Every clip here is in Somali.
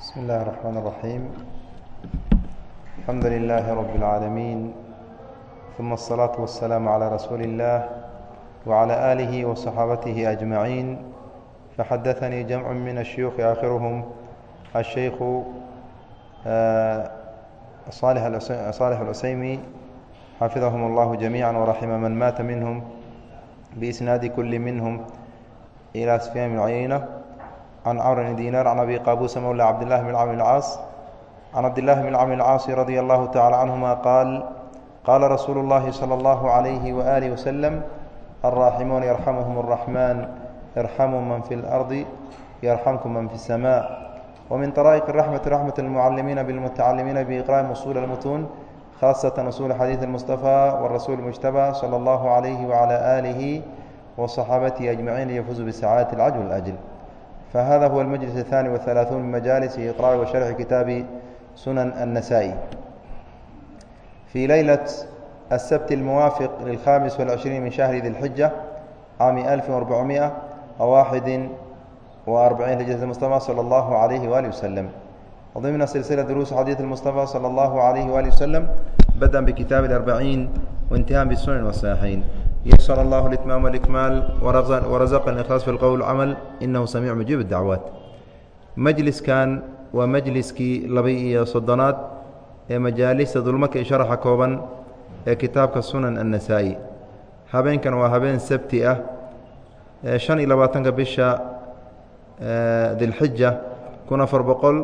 بسم الله الرحمن الرحيم الحمد لله رب العالمين ثم الصلاة والسلام على رسول الله وعلى آله وصحابته أجمعين فحدثني جمع من الشيوخ آخرهم الشيخ صالح صالح العسيمي حفظهم الله جميعا ورحم من مات منهم بإسناد كل منهم إلى سفيان بن عيينة عن cمر بن ديناr عن أbي qاbوس mولى cبد الله بن cمر الcاaص عن cبد الله بن cمر الcاaص رضي الله تعالى عنهma qاaل qاla رsuuل الlahi صلى الله عليه وآله وسلم الراحمون يرحمهم الرحمن ارحموا من في الأرض يرحمكم من في السماء ومن طرائق الرحمة رحمة المعلمين بالمتعلمين بإقراء أصول المتون خاصة أصول حديث المصطفى والرسول المجتبى صلى الله عليه وعلى آله وصحابته أجمعين ليفوزوا بسعادة العجل والأجل فهذا هو المجلس الثاني والثلاثون من مجالس إقراء وشرح كتاب سنن النسائي في ليلة السبت الموافق للخامس والعشرين من شهر ذي الحجة عام ألف وأربعمائة وواحد وأربعين هجرة المصطفى صلى الله عليه وآله وسلم وضمن سلسلة دروس حديث المصطفى صلى الله عليه وآله وسلم بدأ بكتاب الأربعين وانتهاء بالسنن والصحيحين ysر اllه الإتmام والإكmاal وraزqna الإkلاص في الqول cmل inahu samيع muجيب الdacwaaت majliskan waa majliskii laba-iyo soddonaad ee majaalista dulmaka i sharaxa kooban ee kitaabka sunan النasaaئي habeenkan waa habeen sabti ah شhan iyo labaatanka bisha dilxija kun afar boqol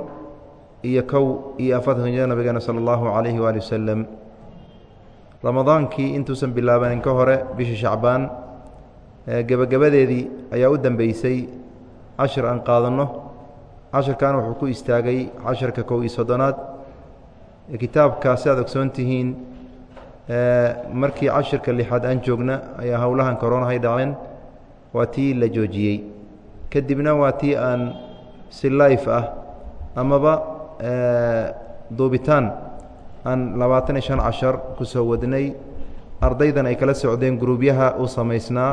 iyo kow iyo afartanka jir nabigeena salى الlahu عalيهi waali waslم ramadaankii intuusan bilaabanin ka hore bishii shacbaan gebagabadeedii ayaa u dambeysay cashir aan qaadanno cashirkan wuxuu ku istaagay cashirka kow iyo soddonaad. Kitaabka si ogsoon tihiin markii cashirka lixaad aan joogna ayaa howlahan koronahay dhaceen. Waa tii la joojiyey. Kadibna waa tii aan si life ah amaba duubitaan aan labaatan iyo shan cashar ku soo wadnay. Ardaydan ay kala socdeen guruubyaha u samaysnaa.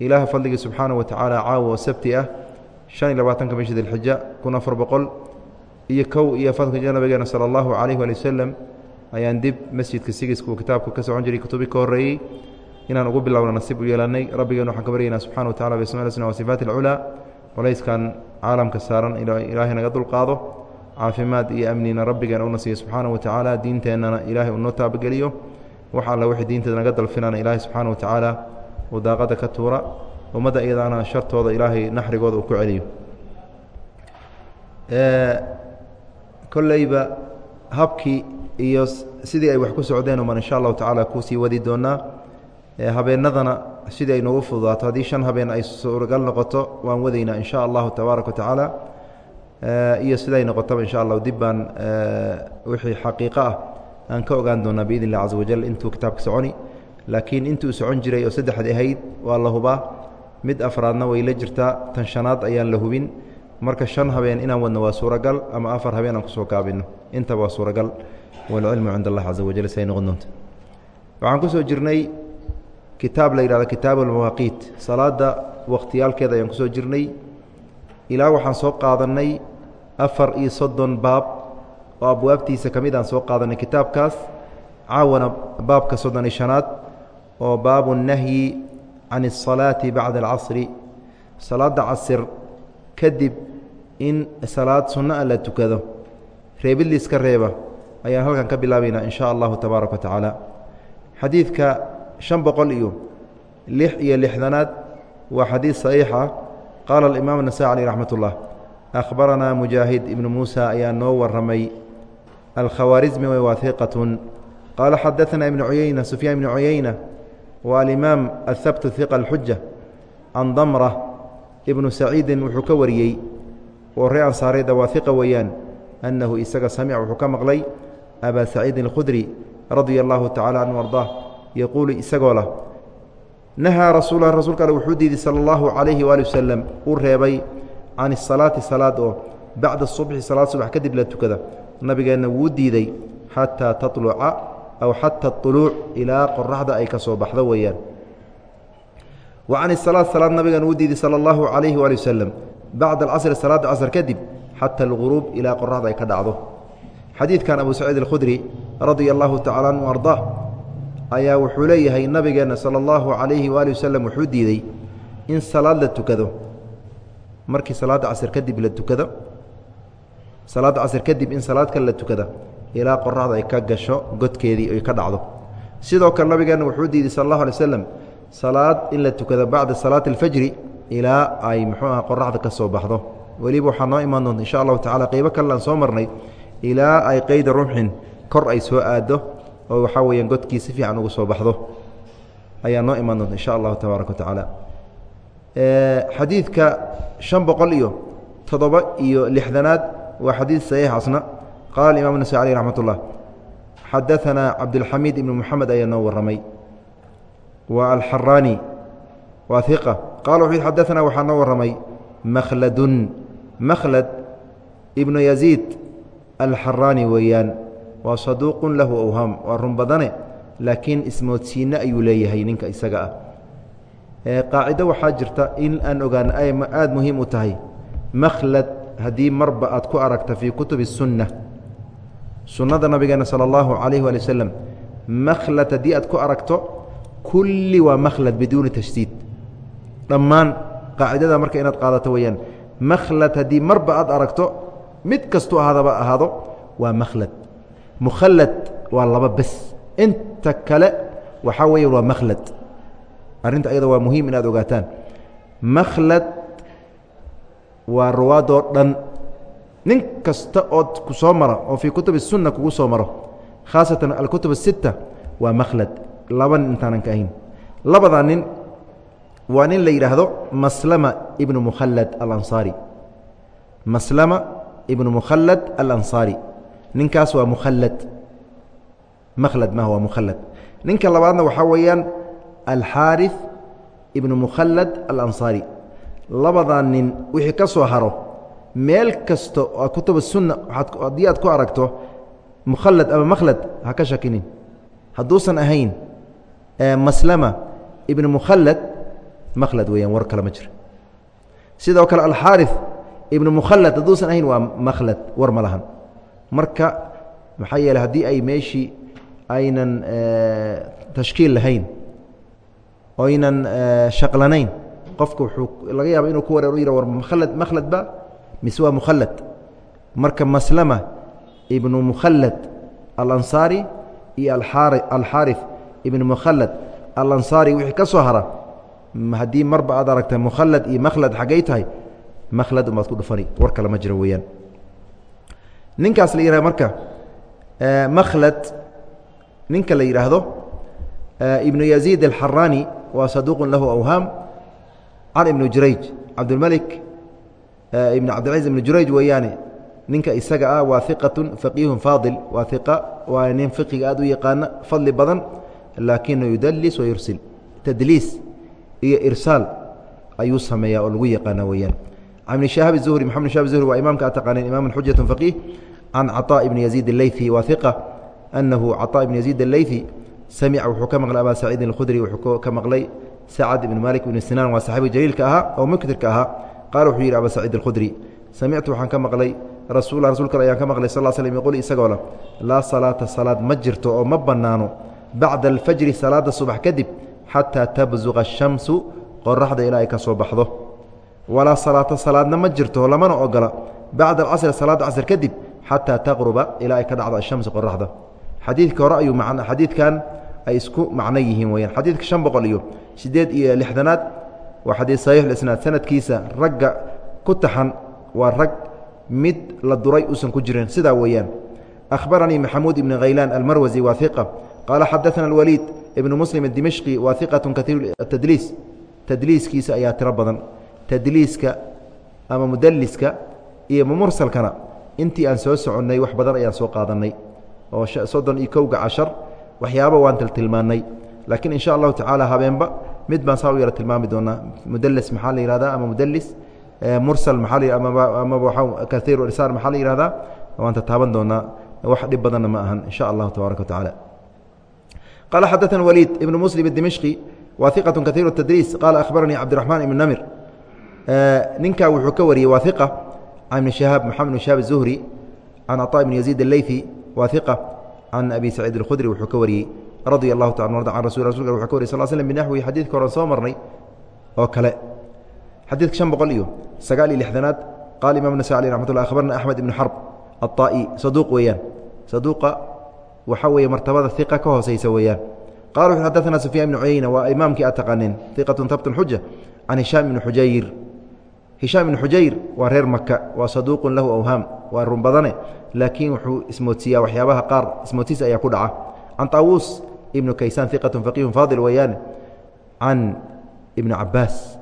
Ilaaha fadligii subxaana wa tacaala caawa oo sabti ah. Shan iyo labaatanka bisha dilxija kun afar boqol iyo kow iyo jir nabigeena sala allahu calayh waali wasalam ayaan dib masjidka sigiska uu kitaabka ka socon jiray kutubi ka horreeyey inaan ugu bilowna nasiib u yeelanay. Rabbigeen waxaan ka baryaynaa subxana wa tacala bisma lsna wa sifaati alculaa colayskan caalamka saaran ilaahay naga dulqaado caafimaad iyo amnina rabbigeena una siiya subxaana wa tacaala. Diinteennana ilaahay uu noo taabageliyo wax alla wixii diinteeda naga dalfinana ilaahay subxaana wa tacaala uu daaqadda ka tuura. Ummadda iyadaana shartooda ilaahay naxrigooda uu ku celiyo. Kolleyba habkii iyo sidii ay wax ku socdeen uman insha allahu tacaala ku sii wadi doonaa habeenadana sidii ay noogu fududaato. Haddii shan habeen ay suuragal noqoto waan wadaynaa in allahu tabaaraka wa tacaala iyo siday noqotaba insha allah dib baan wixii xaqiiqo ah aan ka ogaan doonaa biidn illah caza wajal intuu kitaabka soconi. Laakiin intuu socon jiray oo saddexdi ahayd waa la hubaa. Mid afraadna way la jirtaa tan shanaad ayaan la hubin. Marka shan habeen inaan wadno waa suuragal ama afar habeen aan ku soo gaabino intaba waa suuragal. Walcilmu cind allah caza wajal siay noqon doonta waxaan ku soo jirnay kitaab la yidhahdo kitaab almawaaqiit salaada wakhtiyaalkeeda ayaan ku soo jirnay ilaa waxaan soo qaadannay afar iyo soddon baab oo abwaabtiisa ka mid aan soo qaadanay kitaabkaas. Caawana baabka soddon iyo shanaad oo baabu nahyi can الsalaati bacda alcasri. Salaadda casir kadib in salaad sunno a la tukado. Reebid liiska reeba ayaan halkan ka bilaabaynaa in sha allahu tabaaraka wa tacaala. Xadiidka shan boqol iyo lix iyo lixdanaad waa xadiid saxiix ah qaala alimaam الnasaي alيh raxmat اllah akhbaranaa mujaahid ibnu muusa ayaa noo waramay alkhawaarismi way waahiqatun qaala xadaثna ibnu cuyeyna sufyaan ibnu cuyeyna wa alimaam ahabt hiqa اlxuja can damra ibnu saciidin wuxuu ka wariyey oo ree ansaareeda waahiqa weeyaan annahu isaga samica wuxuu ka maqlay abaa saciidin اlkhudri radia allahu tacala canhu ardaa yaquulu isagoo lah nahaa rasuul rasuulka alle wuxuu diiday sala allahu calayhi waali wasalam uu reebay can isalaati salaad oo bacda subxi salaad subax kadib la tukada nabigeenna wuu diiday xataa taluca aw xata طuluuc ilaa qoraxda ay ka soo baxdo weeyaan wa can isalaad salaad nabigeena wuu diiday sala allahu calayhi waali wasalam bacda alcasri salaadda casr kadib xata alguruub ilaa qoraxda ay ka dhacdo xadiidkan abu saciid alkhudri radia allahu tacala anhu ardaa ayaa wuxuu leeyahay nabigeenna sala allahu calayhi waali wasalam wuxuu diiday in salaad la tukado. Markii salaadda casr kadib la tukado salaadda casr kadib in salaad kale la tukada ilaa qoraxda ay ka gasho godkeedii ay ka dhacdo. Sidoo kale nabigeenna wuxuu diiday sal allahu alay slam salaad in la tukado bacda salaati alfajri ilaa ay muxuu aha qoraxda ka soo baxdo. Weliba waxaa noo imaan doonta insha allahu tacala qeybo kale aan soo marnay ilaa ay qeyda rumxin kor ay soo aaddo oo waxaa weeyaan godkii si fiican ugu soo baxdo ayaa noo imaan doonta insha allahu tabaaraka wa tacaala xadiidka شhan boqol iyo toddoba iyo lixdanaad waa xadiid saxiix asna qaala imam nasai alيh raxmat اllah xadaثana cabdالxamiid ibn moxamed ayaa noo waramay wa alxaraani waa iqa qala wuxuu xadaثana waxaa noo waramay makhladun makhlad ibnu yaziid alxaraani weeyaan waa saduuqun lahu awhaam waa run badane laakiin ismoodsiinne ayuu leeyahay ninka isaga ah. E, Qaacido waxaa jirta in aan ogaano ay aada muhiim u tahay. Makhlad haddii marba aad ku aragta fii kutubi اsunna sunnada nabigeena sala allahu calayh waali wasalam makhlad haddii aad ku aragto kulli waa makhlad biduuni tashdiid. Dhammaan qaacidada marka inaad qaadato weeyaan. Makhlad haddii marba aad aragto mid kastu ahadaba ahaado waa makhlad mukhallad waa laba bes inta kale waxaa weeya waa makhlad arrinta ayada waa muhiim inaad ogaataan makhlad waa ruwaadoo dhan nin kasta ood ku soo mara oo fii kutub الsunna kugu soo maro khaasatan alkutub الsita waa makhlad laba nin intaanan ka ahayn labadaa nin waa nin la yidhaahdo maslama ibnu mukhallad alanصaari maslama ibnu mukhallad alanصaari ninkaas waa mukhallad makhlad maaha waa mukhallad ninka labaadna waxaa weeyaan alxaariث ibnu mukhallad alanصaari labadaa nin wixii ka soo haro meel kasta oo kutub sunna haddii aad ku aragto mukhallad ama makhlad ha ka shakinin hadduusan ahayn maslama ibnu mukhallad makhlad weeyaan war kale ma jiro sidoo kale alxaariث ibnu mukhallad hadduusan ahayn waa makhlad war ma lahan marka maxaa yeele haddii ay meeshii aynan eh, tashkiil lahayn oynan eh, shaqlanayn qofku wuxuu laga yaaba inuu ku wareer u yidha war makhalad makhladba mise waa mukhalad. Marka maslama ibnu mukhalad alansaari iyo alxaarif ibnu mukhalad alansaari wixii ka soo hara haddii marba aad aragta mukhalad iyo makhlad xaggay tahay makhlad unbaad ku dhufani war kale ma jiro weeyaan ninkaas la yihah marka makhlad ninka la yidhaahdo ibnu yaziid alxaraani waa saduuq lahu awhaam can ibnu jurayj cabdilmalik ibn cabdilcaziz ibnu jurayj weeyaane ninka isaga ah waa iqatu faqiihun faadil waa iqa waa nin fiqiga aad u yaqaana fadli badan laakina yudalis wayursil tadliis iyo irsaal ayuu sameeyaa oo lagu yaqaana weeyaan. Can zuhri maxamed shahab zuhri waa imaamka a taqaaneen imaam xujatu faqiih can caطaa ibni yaziid aleyثi waa iqa anahu caطaa ibn yaziid aleyثi samica wuxuu ka maqlay abaa saciidin اkhudri wuxuu ka maqlay sacad ibn malik ibn sinaan waa saxaabi jaliilka ahaa oo muktirka ahaa qaala wuxuu yidhi abaa saciid اlkhudri samictu waxaan ka maqlay rasuula rasulka ayaan ka maqlay sal slm yqul isagoo leh laa salaata salaad ma jirto oo ma bannaano bacda alfajri salaada subax kadib xataa tabsuqa الshamsu qoraxda ilaa ay ka soo baxdo walaa salaata salaadna ma jirto lamana ogola bacda alcasri salaada casr kadib xataa taqruba ilaa ay ka dhacdo ashamsu qoraxda. Xadiidka hore ayuu xadiidkan ay isku macno yihiin weyaan xadiidka shan boqol iyo siddeed iyo lixdanaad waa xadiid saxiix isnaad. Sanadkiisa ragga ku taxan waa rag mid la duray uusan ku jirin. Sidaa weeyaan akhbaranii maxamuud ibni khaylaan almarwasi waa iqa qaala xadaana alwaliid ibnu muslim adimishqi waa iqatu kaiir tadliis tadliiskiisa ayaa tiro badan. Tadliiska ama mudaliska iyo mumursalkana intii aan soo soconnay wax badan ayaan soo qaadannay. Oo soddon iyo kowga cashar waxyaaba waan tiltilmaannay. Laakiin insha allahu tacaala habeenba mid baan saa u yara tilmaami doonaa mudelis maxaa la yihahdaa ama mudelis mursal maxaa amaba kaiir irsaal maxaa la yihahdaa waan tataaban doonaa wax dhib badanna ma ahan insha allahu tabaaraka wa tacaala. Qaala xadaana waliid ibnu muslim dimishqi waa iqatu kaiir tadriis. Qaala akhbaranii cabdiraxmaan ibnu namir ninkaa wuxuu ka wariyey waa iqa can ibni shahaab moxamed bn shahaab الzuhri can caطaa bn yaziid اleyثi waa iqa can abi saciid اlkhudri wuxuu ka wariyey radia allahu taala arda can rasul rasulka wuxuu ka wariyay sal slm binaxwi xadiidka horan soo marnay oo kale xadiidka شhan boqol iyo sagaal iyo lixdanaad qaala imam nasa alي raxmat ullah akhbarna axmed ibn xarb aلطaa'i saduuq weeyaan saduuqa waxaa weeye martabada iqa ka hooseysa weeyaan qala wuxu xadana sufyaan ibnu cuyeyna waa imaamkii aad taqaaneen iqatun habtun xuja can hishaam ibni xujayr hishaam ibni xujayr waa reer maka waa saduuqun lahu awhaam waa run badane laakiin wuxuu ismoodsiiyaa waxyaabaha qaar ismoodsiis ayaa ku dhaca. Can taawuus ibnu kaysaan iqatun faqiihun faadil weeyaane can ibni cabaas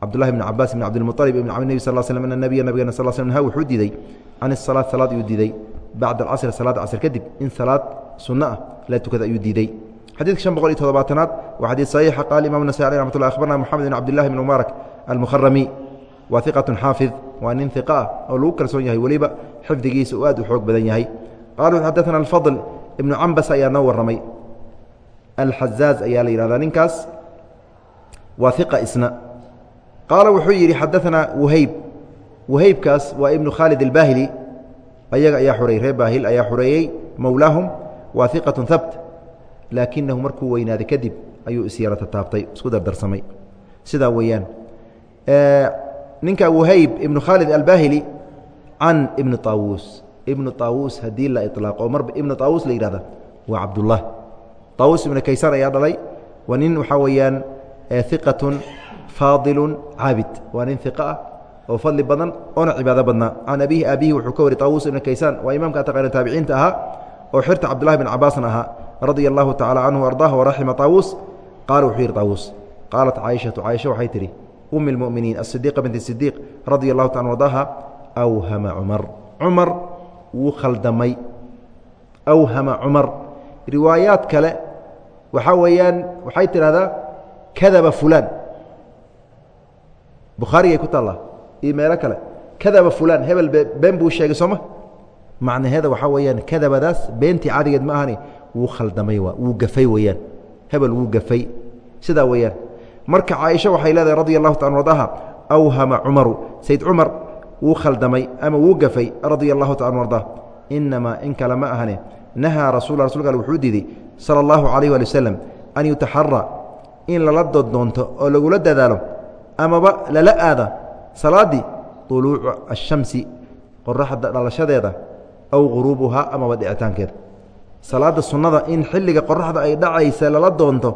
cabdullahi ibn cabaas ibn cabdilmualib ibn nebi sal slm ana nabiya nabigana sal sl ha wuxuu diiday can isalaad salaad ayuu diiday bacda alcasri salaada casr kadib in salaad sunno ah la tukada ayuu diiday xadidka شhan boqol iyo todobaatanaad waa xadiid صaxiixa qaala imam nasai aleh ramat lla akhbarna moxamed bn cabdillahi bn mubaarak almukharami waa iqatun xaafid waa nin iqa ah oo lagu kalsoon yahay weliba xifdigiisa uu aad u xoog badan yahay. Qala xadana alfadl ibnu cambas ayaa noo warramay. Alxazaaz ayaa la yihahdaa ninkaas waa iqa isna. Qaala wuxuu yidhi xadaanaa waheyb waheybkaas waa ibnu khaalid albahili ayaga ayaa xureeyey reer baahil ayaa xureeyey mowlaahum waa iqatun habt laakinahu markuu weynaaday kadib ayuu isyara tataabtay isku dardarsamay sidaa weeyaan ninka wahayb ibnu khaalid albahili can ibni طaawuus ibnu طaawuus haddii la iطlaaqo marba ibnu طaawuus la yihahda waa cabdullah طaawuus ibnu kaysaan ayaa dhalay waa nin waxaa weeyaan iqatun faadilu caabid waa nin iqa ah oo fadli badan oona cibaado badnaa can abihi aabihi wuxuu ka wari طaawuus ibnu kaysaan waa imaamka ataqaana taabiciinta ahaa oo xirta cabdullahi bn cabaasna ahaa radia allahu tacala canhu ardaah waraxima طaawuus qaala wuxuu yidhi طaawuus qaalat caaishatu caaisha waxay tidhi umi اlmuminiin asidiiqa binti sidiiq radia allahu taala ardaaha awhama cumar cumar wuu khaldamay awhama cumar riwaayaad kale waxaa weeyaan waxay tidhahdaa kadaba fulaan bukhaarigay ku taallaa iyo meelo kale kadaba fulaan hebel been buu sheegay sooma macnaheeda waxaa weeyaan kadabadaas beentii cadigeed ma ahani wuu khaldamay wuu gafay weeyaan. Hebel wuu gafay. Sidaa weeyaan. Marka caaisha waxay leedahay radia allahu taala ardaha awhama cumaru. Sayd cumar wuu khaldamay ama wuu gafay radia allahu taala ardah inamaa in kale ma ahane. Nahaa rasul rasulka al wuxuu diiday sala allahu calayh waali wasalam an yutaxara in lala dooddoonto oo lagula dadaalo amaba lala aada salaaddii طuluucu ashamsi qoraxda dhalashadeeda aw guruubuhaa amaba dhicitaankeeda salaada sunnada in xilliga qoraxda ay dhacaysa lala doonto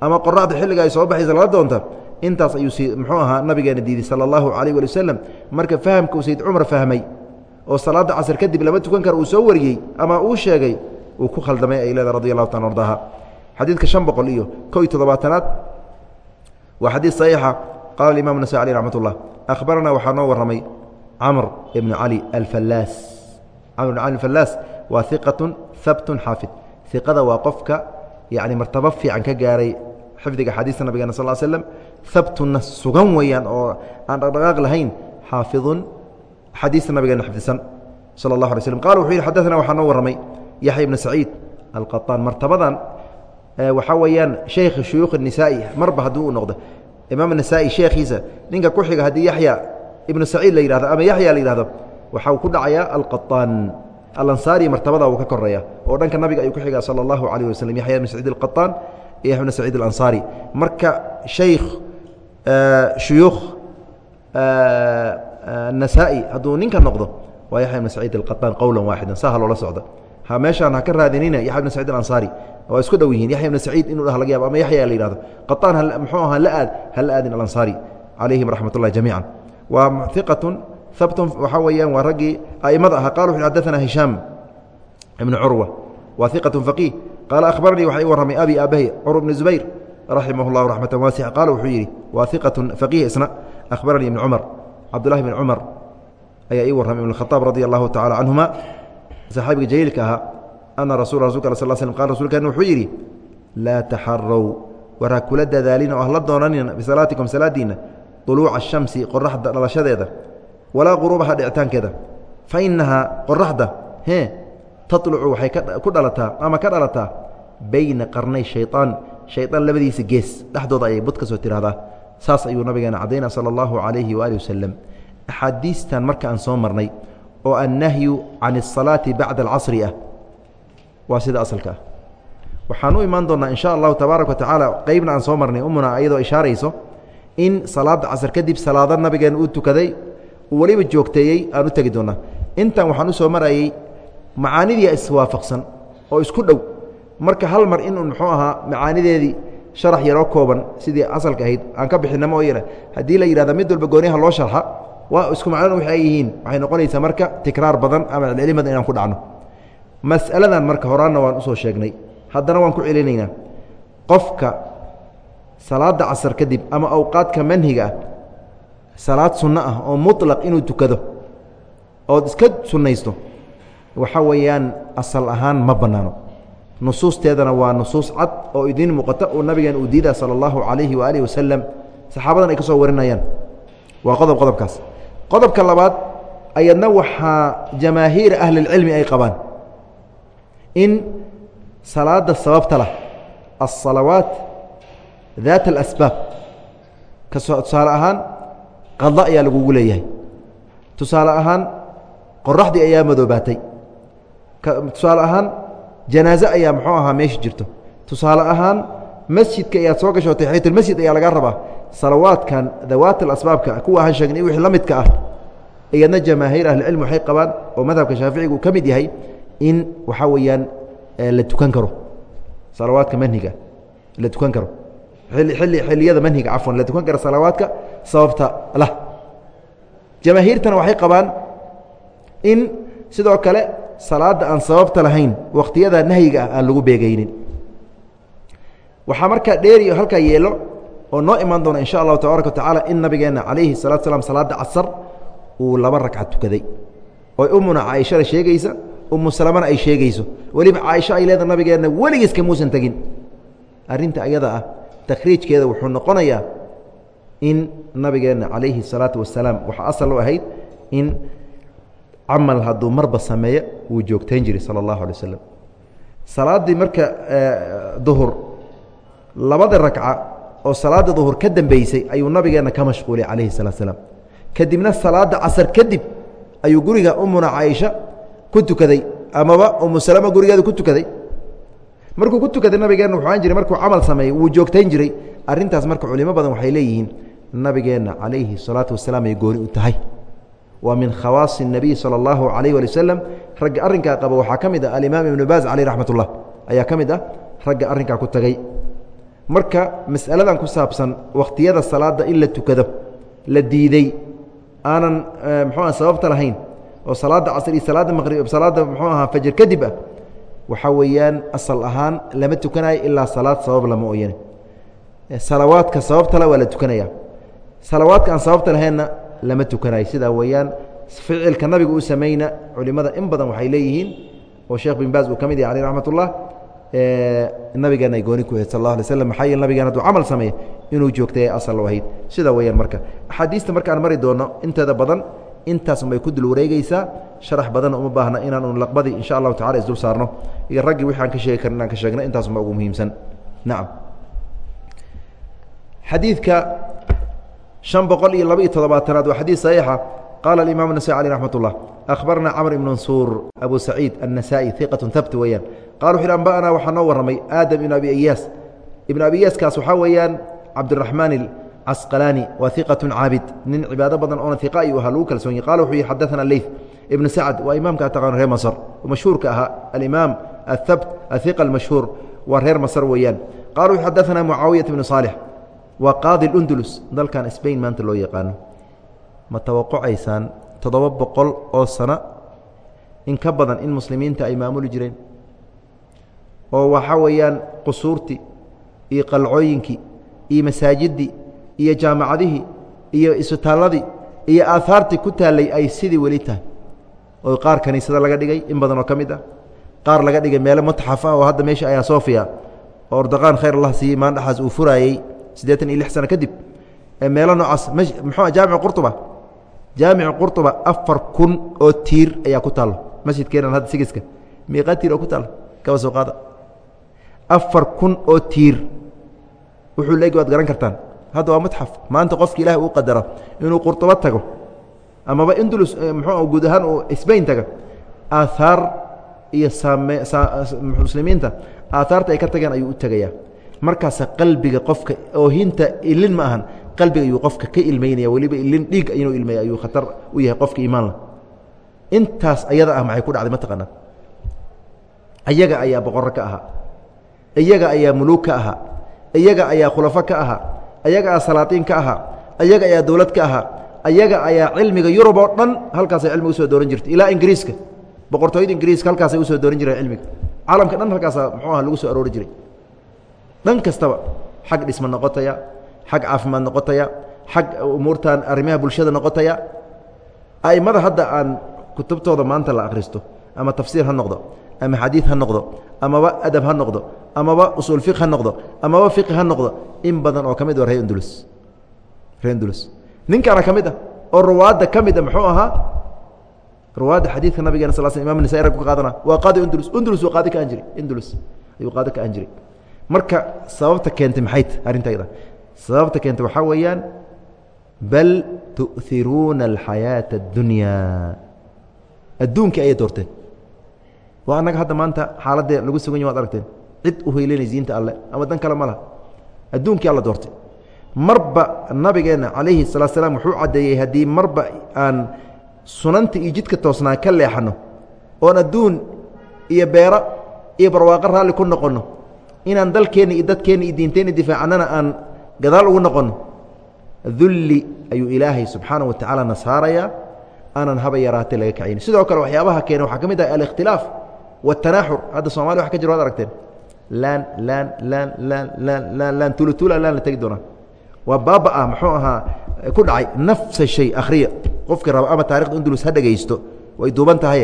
ama qoraxda xilliga ay soo baxaysa lala doonto intaas ayuu muxuu ahaa nabigeena diiday sala allahu calayh wali wasalam marka fahamka uu sayid cumar fahmay oo salaadda casr kadib lama tukan kara uu soo wariyey ama uu sheegay uu ku khaldamay ay leedaha radi allahu taala ardaaha xadiidka shan boqol iyo kow toddobaatanaad waa xadiid saxiixa. Qaala alimamu nasa alih raxmat ullah akhbaranaa waxaa noo warramay camr ibnu cali alfallaas camr ibn cali alfallaas waa iqatun habtun xaafid iqada waa qofka yani martabo fiican ka gaaray xifdiga xadiista nabigena sal slm habtunna sugan weeyaan oo aan dhaqdhaqaaq lahayn xaafidun xadiista nabigeena xifdisan sala اllah alay slm qala wuxuu yihi xadaثna waxaa noo warramay yaxya ibna saciid alqaطaan martabadan waxaa weeyaan sheykhi shuyuukh الnisaa'i marba haddii u noqdo imaam النasaa'i sheekhiisa ninka ku xiga haddii yaxya ibnu saciid la yihahdo ama yaxya la yihahdo waxaa ku dhacayaa alqaطaan alansaari martabada wuu ka koreeya oo dhanka nabiga ayuu ku xigaa salى اllahu عalيه waslm yaxya ibn saciid الqaطaan iyo yaxya ibn saciid اlansaari marka shaykh shuyuukh النasaa'i hadduu ninka noqdo waa yaxya ibn saciid الqaطaan qowla waaxida saa ha loola socdo ha meeshaan ha ka raadinina yaxya ibn saciid alansaari waa isku dhow yihiin yaxya ibn saciid inuu dhah laga yabo ama yaxya la yihahdo qaطaan muxuu ahaa la aad ha la aadin alansaari calayhim raxmat ullahi jamiica waa iqatun habtun waxaa weeyaan waa raggii a'immada ahaa. Qala wuxu xadaثana hishaam ibnu curwa waa iqatun faqiih. Qaala akhbaranii waxa ii warramay abi aabahi cur bni zubayr raximah اllahu raxmata waasica qaala wuxuu yidhi waa iqatun faqiih isna akhbaranii ibn cumar. Cabdullahi bn cumar ayaa ii warramay ibn khaaab radi allahu tacala canhuma saxaabiga jaliilka ahaa ana rasul rasulka al sal slm qala rasulkeen wuxuu yidhi laa taxarow war ha kula dadaalina oo hala doonanina bisalaatikum salaadiinna duluuca ashamsi qoraxda dhalashadeeda walaa quruubaha dhicitaankeeda. Fa inahaa qoraxda e talucu waxay ku dhalataa ama ka dhalataa bayna qarnay shayaan shayaan labadiisa gees dhexdooda ayay bud ka soo saas ayuu nabigeena cadayna sala allahu calayhi waaalih wasalam axaadiistan marka aan soo marnay oo annahyu can asalaati bacda alcasri ah waa sida asalka ah. Waxaan u imaan doonnaa insha allahu tabaaraka wa tacaala aan soo marnay umuna iyadoo ishaarayso in salaada casr kadib salaado nabigeen uu tukaday weliba joogteeyey aan u tegi doonnaa intan waxaan u soo marayey macaanidii iswaafaqsan oo isku dhow. Marka hal mar inuu muxuu ahaa macaanideedii sharax yaroo kooban sidii asalka ahayd aan ka bixina mooyane haddii la yidhahda mid walba gooniyaha loo sharxa waa isku macnan wax ay yihiin waxay noqonaysaa marka tikraar badan ama celcelin badan inaan ku dhacno. Mas'aladan marka horaanna waan u soo sheegnay. Haddana waan ku celinaynaa. Qofka salaada casar kadib ama awqaadka manhiga ah salaad sunno ah oo mulaq inuu tukado ood iska sunaysto waxa weeyaan asal ahaan ma banaano nusuusteedana waa nusuus cad oo idiin muuqata uu nabigeen uu diida sala allahu calayhi waaalih wasalam saxaabadan ay ka soo warinayaan. Waa qodob qodobkaas. Qodobka labaad ayadna waxaa jamaahiira ahlilcilmi ay qabaan. In salaada sababta leh asalawaat daat alasbaab. Ka tusaale ahaan qada ayaa lagugu leeyahay tusaale ahaan qoraxdii ayaa madoobaatay. Tusaale ahaan janaaze ayaa muxuu ahaa meesha jirto. Tusaale ahaan masjidka ayaad soo gasho taxiyatulmasjid ayaa laga rabaa. Salawaadkan dawaat alasbaabka kuwa ahaan sheegnay wixii la midka ah iyadna jamaahiir ahlicilmi waxay qabaan oo madhabka shaaficiga uu ka mid yahay in waxaa weeyaan la tukan karo. Salawaadka manhiga la tukan karo xiliyada manhiga cafwan la tukan karo salawaadka sababta lah jamaahiirtana waxay qabaan in sidoo kale salaada aan sababta lahayn wakhtiyada nahyiga ah aan lagu beegaynin. Waxaa markaa dheeriyo halkaa yeelo oo noo imaan doona insha allahu tabaaraka wa tacaala in nabigeenna calayhi salatu slam salaadda casar uu laba ragca tukaday. Oo umuna caaishada sheegaysa umu salamana ay sheegayso. Weliba caaisho ay leeda nabigeenna weligiis kamuusan tegin arrinta ayada ah takhriijkeeda wuxuu noqonayaa in nabigeenna calayhi salaatu wasalaam waxaa asal u ahayd in camal hadduu marba sameeyo wuu joogtayn jiray sala allahu alay wasalam salaaddii marka duhur labada ragca oo salaadda duhur ka dambeysay ayuu nabigeenna ka mashquulay calayhi salatu slam kadibna salaadda casar kadib ayuu guriga umuna caaisha ku tukaday amaba umu salama gurigeeda ku tukaday markuu ku tukaday nabigeenna wuxuu aan jiray markuu camal sameeyey wuu joogtayn jiray arrintaas marka culimo badan waxay leeyihiin nabigeenna calayhi salaatu wasalaam ay gooni u tahay waa min khawaasi الnabiy salى اllahu عalayh wali waslem ragga arrinkaa qaba waxaa ka mid ah alimaam ibnu baaz caleyh raxmat ullah ayaa ka mid ah ragga arrinkaa ku tagay marka mas'aladan ku saabsan wakhtiyada salaadda in la tukado la diidey aanan mxuua sababta lahayn oo salaadda casr iyo salaadda maqrib salaadda muxuu ahaa fajr kadib ah waxaa weeyaan asal ahaan lama tukanayo ilaa salaad sabab lama ooyane salawaadka sababtale waa la tukanaya. Salawaadka aan sababta lahaynna lama tukanayo sidaa weeyaan ficilka nabiga u samayna culimada in badan waxay leeyihiin oo sheekh bin baaz uu ka mid yahay aleh raxmat nabigeena ay gooni ku ahayd sal اla alay slam maxaa yeele nabigeena haduu camal sameeya inuu joogtay ay asal u sidaa weeyaan marka axaadiista markaan mari doono inteeda badan intaas unbay ku dul wareegeysaa sharax badanna uma baahna inaan un laqbadii insha allahu tacala isdul saarno iyo raggii wixi aan ka sheegi karin inaan ka sheegno intaas unba ugu muhiimsan nacam xadiidka شaن boqol iyo laba iyo todobaatanaad waa xadiid صaxiixa qaala الimaam النasائي alيه رaxmat الlah أkhbarna cmr ibn mansuur abu saciid النasائي ثiqaة habt weeyaan qala wuxu hi anba'na waxaa noo warramay aadam ibn abi iyaas ibn abi iyaaskaas waxaa weeyaan cabdالرaحmaan الcasqalaani waa ثiqaة caabid nin cibaado badan oona ثiqa ayuu ahaa lagu kalsoon yahy qala wuxuu yihi xadaثna leyث ibn sacd waa imaamka ataqaan reer masr mashhuurka ahaa alimaam aلthabt aلثiqa الmashhuur waa reer masr weeyaan qala wuxu xadaثna mucaawiyaة ibn صaalح waa qaadi undulus dalkan sbain maanta loo yaqaano ma tawaqucaysaan toddoba boqol oo sano in ka badan in muslimiinta ay maamuli jireen oo waxaa weeyaan qusuurtii iyo qalcooyinkii iyo masaajiddii iyo jaamacadihii iyo isbitaalladii iyo aahaartii ku taallay ay sidii weli tahay oo qaar kaniisada laga dhigay in badan oo ka mid ah qaar laga dhigay meelo mutaxaf ah oo hadda meesha ayaa sofiya oo ordaqaan khayr allah siiyey maandhaxaas uu furaayey siddeetan iyo lix sano kadib. Meelo noocaas muxuu jaamicu qurtuba? Jaamicu qurtuba afar kun oo tiir ayaa ku taallo masjidkeenan hadda sigiska. Miiqaa tiir oo ku taalla kaba soo qaada. Afar kun oo tiir. Wuxuu leegi waad garan kartaan. Hadda waa mutxaf. Maanta qofki ilaah uu qadaro inuu qurtubo tago amaba indulus mxuu guud ahaan uu sbain taga. Aaaar iyo muslimiinta aaaarta ay ka tageen ayuu u tegayaa markaasa qalbiga qofka oohinta ilin ma ahan qalbiga ayuu qofka ka ilmaynaya weliba ilin dhiig inuu ilmeeya ayuu khatar u yahay qofka iimaanla. Intaas ayada ah maxay ku dhacday mataqaanaa iyaga ayaa boqorro ka ahaa iyaga ayaa muluug ka ahaa iyaga ayaa khulafo ka ahaa iyaga ayaa salaatiin ka ahaa iyaga ayaa dowlad ka ahaa iyaga ayaa cilmiga yurub oo dhan halkaasay cilmiga u soo dooran jirtay ilaa ingiriiska boqortooyada ingiriiska halkaasay u soo dooran jireen cilmiga. Caalamka dhan halkaasa muxuu aha lagu soo aroori jiray. Dhan kastaba xag dhisma noqotaya xag caafimaad noqotaya xag umuurtan arrimaha bulshada noqotaya. A'immada hadda aan kutubtooda maanta la akhristo ama tafsiir ha noqdo ama xadiid ha noqdo amaba adab ha noqdo amaba usuul fiq ha noqdo amaba fiqi ha noqdo in badan oo ka mid a ree ndulus ree ndulus ninkaana ka mid ah oo ruwaadda ka mid a muxuu ahaa ruwaadda xadiidka nabigeena sal sl imam nisai rag qaadana waa qaadi undulus undulus waa qaadi ka aan jiray indulus ayuu qaadi ka aan marka sababta keentay maxay arrintayda sababta keentay waxaa weeyaan bal tu'iruuna alxayaaةa اddunyaa adduunkii ayay doorteen. Waa annaga hadda maanta xaaladee lagu sugan yah waad aragteen. Cid u heylanaysa diinta alle ama dan kale ma laha. Alla doortay. Marba nabigeenna calayhi slaam wuxuu caddeeyey haddii marba aan sunanta iyo jidka toosnaa ka leexanno oon adduun iyo beero iyo barwaaqo raalli ku noqonno inaan dalkeenna iyo dadkeenna iyo diinteenna difaacannana aan gadaal ugu noqonno. Dulli ayuu ilaahay subxaana wa tacaala na saarayaa aanan haba yaraatay laga kacayni sidoo kale waxyaabaha keena waxaa ka mid ah alikhtilaaf waاtanaaxur hadda somaliya wax ka jiro waad aragteen. Laan laan laan laan laan laan tulutula laan la tegi doonaa waa baaba ah muxuu ahaa ku dhacay nafsa shay akhriya. Qofkii raba ama taarikhda undulus ha dhegaysto way duuban tahay.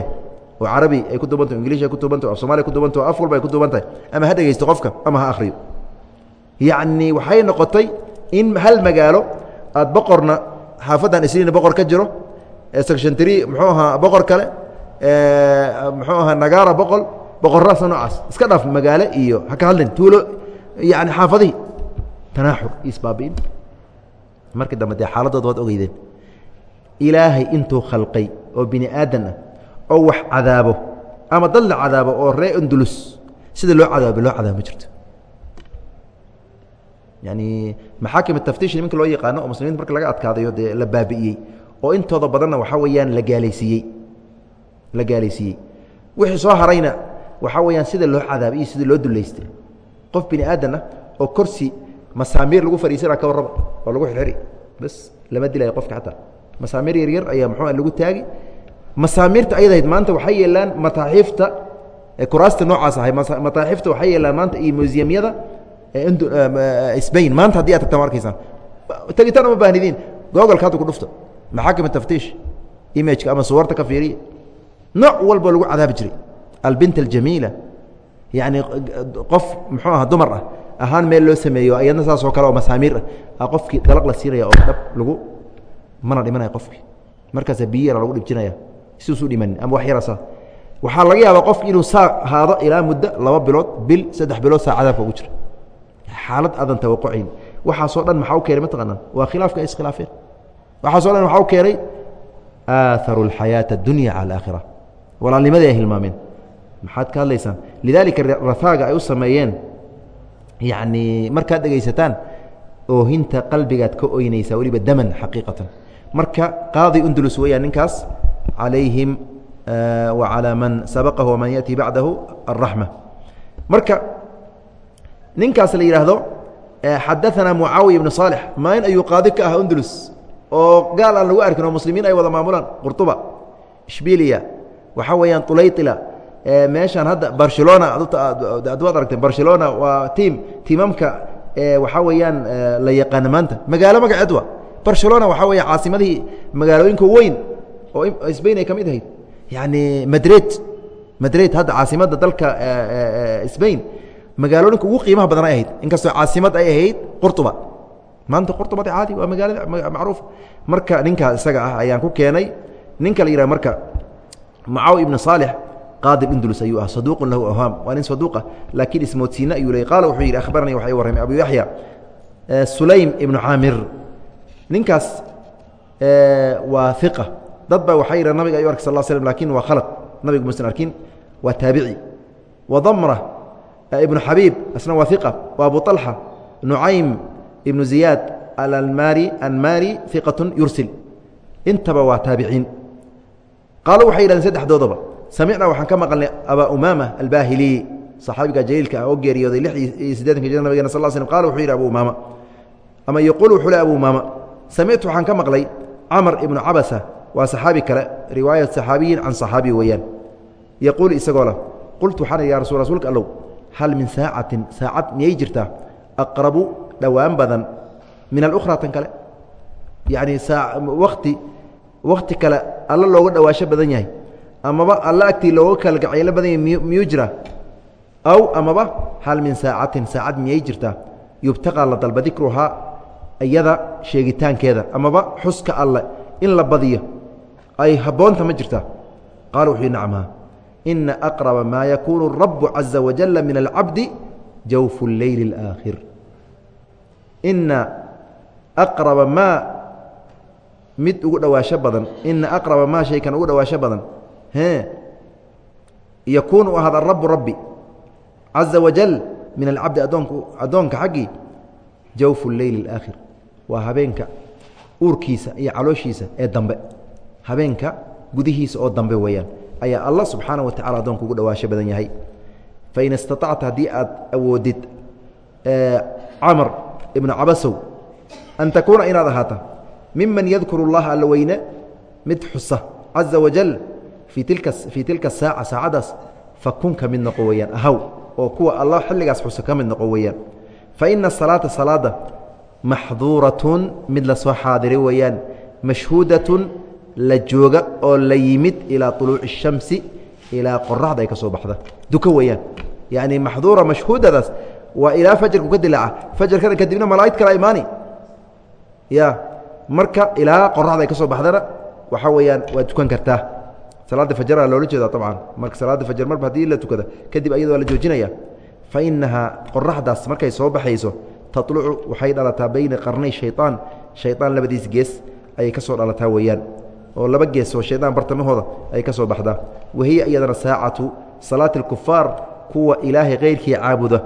Oo carabi ay ku duubantahy ingilish ay ku duubantahy af somaliya ku duubantahy o af walba ay ku duuban tahay. Ama ha dhegaysto qofka ama ha akhriyo. Yacni waxay noqotay in hal magaalo aad boqorna xaafaddan isliina boqor ka jiro sectiontry muxuu ahaa boqor kale muxuu ahaa nagaara boqol boqorraasa noocaas. Iska dhaaf magaalo iyo ha ka hadlin tuulo yani xaafadihii. Tanaaxur isbaabi'in markii dambe dee xaaladooda waad ogeydeen ilaahay intuu khalqay oo bini aadan ah oo wax cadaabo ama dad la cadaabo oo ree andulus sida loo cadaabo loo cadaabo ma jirto. Yani maxaakim taftiish nimanka loo yaqaano oo muslimiinta marka laga adkaadayo dee la baabi'iyey oo intooda badanna waxaa weeyaan la gaalaysiiyey la gaalaysiiyey. Wixii soo harayna waxaa weeyaan sida loo cadaabay iyo sida loo duleystay qof bini aadan ah oo korsi masaamiir lagu fadhiisana ka warraba oo lagu xirxiri bas lama dilayo qofka xataa. Masaamiir yaryar ayaa muxuu lagu taagi. Masaamiirta ayadahayd maanta waxay yeelaan mataaxiifta kuraasta noocaas ahay. Mataaxiifta waxay yeelaan maanta iyo museumyada sbain maanta haddii ad tagtaan arkaysaan. Tagitaan uma baahnidiin. Googolka hadda ku dhufta maxaakim taftiish. Imageka ama suwarta ka fiiriya nooc walba lagu cadaabi jiray. Albint aljamiila. Yacni qof muxuu aha dumar ah ahaan meel loo sameeyo ayadna saas oo kale oo masaamiir ah. Qofkii dalaq la siinaya oo dhab lagu mana dhimanaya qofkii. Markaasa biyo yara lagu dhibjinaya siuusu dhimanin ama wax yarasa. Waxaa laga yaabaa qofki inuu saa haado ilaa muddo laba bilood bil saddex bilood saa cadaabka ugu jira. Xaalad adan tawaqucayn waxaasoo dhan maxaa u keenay? Mataqaanaa waa khilaafka ay iskhilaafeen. Waxaaso dhan waxaa u keenay aatharu alxayaata addunya cala alaakhira walaalnimadii ay hilmaameen. Maxaad ka hadlaysaan. Lidaalika rafaaga ay u sameeyeen yacni markaad dhegaysataan oohinta qalbigaad ka oynaysaa weliba daman xaqiiqatan. Marka qaadi undulus weeyaan ninkaas calayhim eh, wa man sabaqahu waman yaأtii bacdahu alraxma marka ninkaas la yidhaahdo xadaanaa eh, mucaawiya ibnu saalix maalin ayuu qaadi ka ah undulus oo gaal aan lagu arkin oo muslimiin ay wada maamulaan? Qurطuba ishbiliya waxaa weeyaan ulayila Eh, meeshaan hadda barcelona waad aragteen barcelona waa tiam tiimamka eh, waxaa weeyaan eh, la yaqaana maanta magaalo magaceed wa barcelona waxaa weya caasimadihii magaalooyinka weyn oo sbain ay ka mid ahayd. Yani madrid madrid hadda caasimada dalka sbain magaalooyinka ugu qiimaha badan ay ahayd. Inkastoo caasimad ay ahayd qurtuba. Maanta qurtubada caadi waa magaalada macruuf. Marka ninkaa isaga ah ayaan ku keenay ninka la yihah marka macaw ibnu saalix qaadi indulus ayuu ah saduuqun lahu awhaam waa nin saduuqa laakiin ismoodsiina ayuu ley qaala wuxuu yidhi akhbaranii waxa i warramay abu yaxya sulaym ibnu caamir. Ninkaas waa iqa dad baa waxaa yidha nabiga ayuu arkay sal slm laakiin waa khalad. Nabigu musan arkin waa taabici. Wadamra ibnu xabiib asna waa iqa wa abu طalxa nucaym ibnu ziyaad alalmari anmari iqatu yursil. Intaba waa taabiciin. Qaalo waxay yidhahdeen saddexdoodaba samicnaa waxaan ka maqalnay abaa umaama albaahili saxaabiga jaliilka ah oo geeriyooday lix iyo siddeetanka jir nabigena sal slm qala wuxuu yidhi abu umaama ama yaquul wuxuu le abu umaama samictu waxaan ka maqlay camar ibnu cabasa waa saxaabi kale riwaayat saxaabiyin can saxaabi weeyaan. Yaquul isagoo leh qultu waxaan ya rasul rasuulka allow hal min saacatin saacad miyay jirtaa? Aqrabu dhowaan badan min alukhraa tan kale. Yacni wakti kale alla looga dhawaasho badan yahay amaba alla agtii looga kala gacaylo badan yahay miyuu jiraa aw amaba hal min saacatin saacad miyay jirtaa? Yubtaqaa la dalba dikruhaa iyada sheegitaankeeda. Amaba xuska alle in la badiyo ay habboonta ma jirtaa? Qaala wuxuu nacmaa ina aqraba maa yakuunu rabu caza wajala min alcabdi jawfu اleyli اlaakhir ina aqraba maa mid ugu dhowaasho badan ina aqraba maa shaykan ugu dhowaasho badan yakunu ahaada rabu rabbi caza wajal min alcabdi adoonku addoonka xaggii jawfu leyli اlaakhir waa habeenka uurkiisa iyo calooshiisa ee dambe. Habeenka gudihiisa oo dambe weeyaan. Ayaa allah subxaana wa tacala addoonka ugu dhawaasho badan yahay. Fain istaacta haddii aad awoodid camar ibnu cabasow an takuuna inaad ahaata miman yadkuru اllaha alla weyne mid xusa caza wajal fii tilka saaca saacadaas fakun ka mid noqo weyaan ahaw oo kuwa alla xilligaas xuso ka mid noqo weyaan fa ina asalaata salaada maxduuratun mid la soo xaadiray weeyaan mashhuudatun la jooga oo la yimid ilaa uluuci الshamsi ilaa qoraxda ay ka soo baxda duko weyaan yacni maxduura mashhuudadaas waa ilaa fajarku ka dilaaca fajarkana kadibna malaa'ig kala imaani ya marka ilaa qoraxda ay ka soo baxdana waxaa weeyaan waad dukan kartaa salaada fajra loola jeeda abcan marka salaada fajr marba haddii la tukada kadib ayadoo la joojinaya fa inahaa qoraxdaas markay soo baxayso talucu waxay dhalataa bayna qarnay shayaan shayaan labadiis gees ayay ka soo dhalataa weyaan oo laba gees oo shayaan bartamahooda ay ka soo baxdaa. Wahiya iyadana saacatu salaati اlkufaar kuwa ilaahay kayrkii caabuda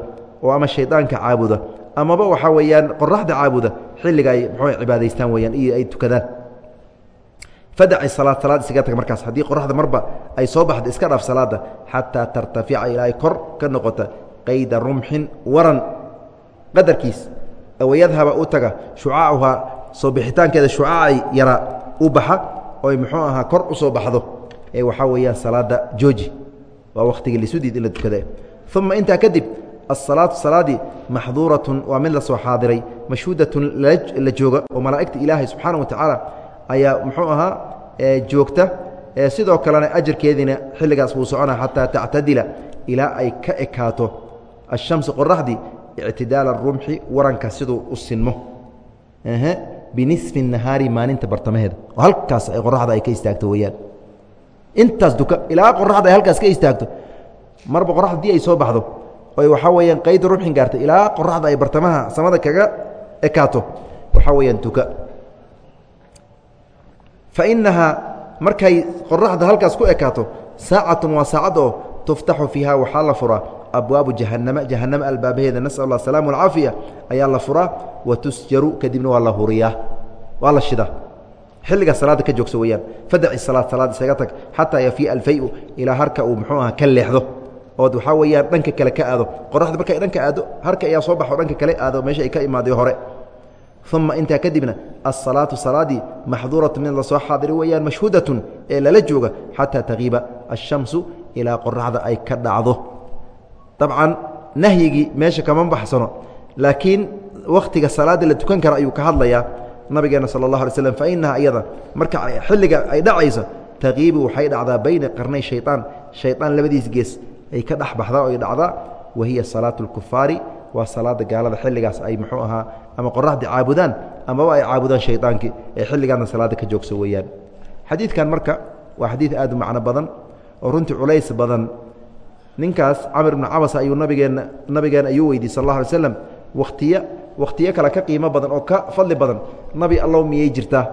oo ama shayaanka caabuda. Amaba waxaa weyaan qoraxda caabuda xilliga ay mxuu cibaadaystaan weyaan iyo ay tukadaan fadaci salaad salaad isaga tag markaas. Haddii qoraxda marba ay soo baxdo iska dhaaf salaada xataa tartafica ilaa ay kor ka noqota qayda rumxin waran. Qadarkiis awayadhaba u taga shucaacuhaa soo bixitaankeeda shucaacay yaraa u baxa oy muxuu ahaa kor u baxdo. Ee waxaa weeyaan salaada jooji. Waa wakhtigii lisudid in la tukada uma intaa kadib asalaatu salaadii maxduuratun waa mid la xaadiray mashhuudatun la jooga oo malaa'igta ilaahay subxaana wa tacaala ayaa muxuu ahaa joogta sidoo kalena ajarkeediina xilligaas wuu socona xataa tactadila ilaa ay ka ekaato ashamsu qoraxdii ictidaala rumxi waranka siduu u sinmo. Binisfi nahaari maalinta bartamaheeda. Halkaas ay qoraxda ay ka istaagto weyaan intaas duka ilaa qoraxda ay halkaas ka istaagto. Marba qoraxda ay soo baxdo. Oy waxaa weeyaan qayda rumxin gaarta ilaa qoraxda ay bartamaha samada kaga ekaato. Waxaa weeyaan duka fa inahaa markay qoraxda halkaas ku ekaato saacatun waa saacad oo tuftaxu fiiha waxaa la furaa abwaabu jahanama jahanama albaabaheeda nasal allah asalaamu alcaafiya ayaa la furaa wa tusjaru kadibna waa la huriyaa waa la shidaa xilligaa salaadda ka joogso weeyaan fadaci salaad salaad isaga tag xataa yafiia alfayu ilaa harka uu muxuu aha ka leexdo ood waxaa weeyaan dhanka kale ka aado qoraxda markay dhanka aado harka ayaa soo baxo dhanka kale aado meesha ay ka imaaday hore uma intaa kadibna asalaatu salaadii maxduuratu mid la soo xaadiri weeyaan mashhuudatun ee lala jooga xataa tagiiba ashamsu ilaa qoraxda ay ka dhacdo dabcan nahyigii meesha kama baxsano laakiin wakhtiga salaada la tukan kara ayuu ka hadlayaa nabigeena sala اllah alay slam fainaha iyada marka xilliga ay dhacayso taqiibu waxay dhacdaa bayna qarnay shayطaan shayطaan labadiis gees ay ka dhex baxdaa o ay dhacdaa wahiya salaatu اlkufaari waa salaada gaalada xilligaas ay muxuu ahaa ama qoraxdii caabudaan amaba ay caabudaan shayطaankii ee xilligaana salaada ka joogso weeyaan. Xadiidkan marka waa xadiid aad u macno badan oo runtii culays badan. Ninkaas camr ibnu cabas ayuu nabigeenna nabigeen ayuu weydiiyey sal اllah alay slam wakhtiyo wakhtiyo kale ka qiimo badan oo ka fadli badan nabi allow miyay jirtaa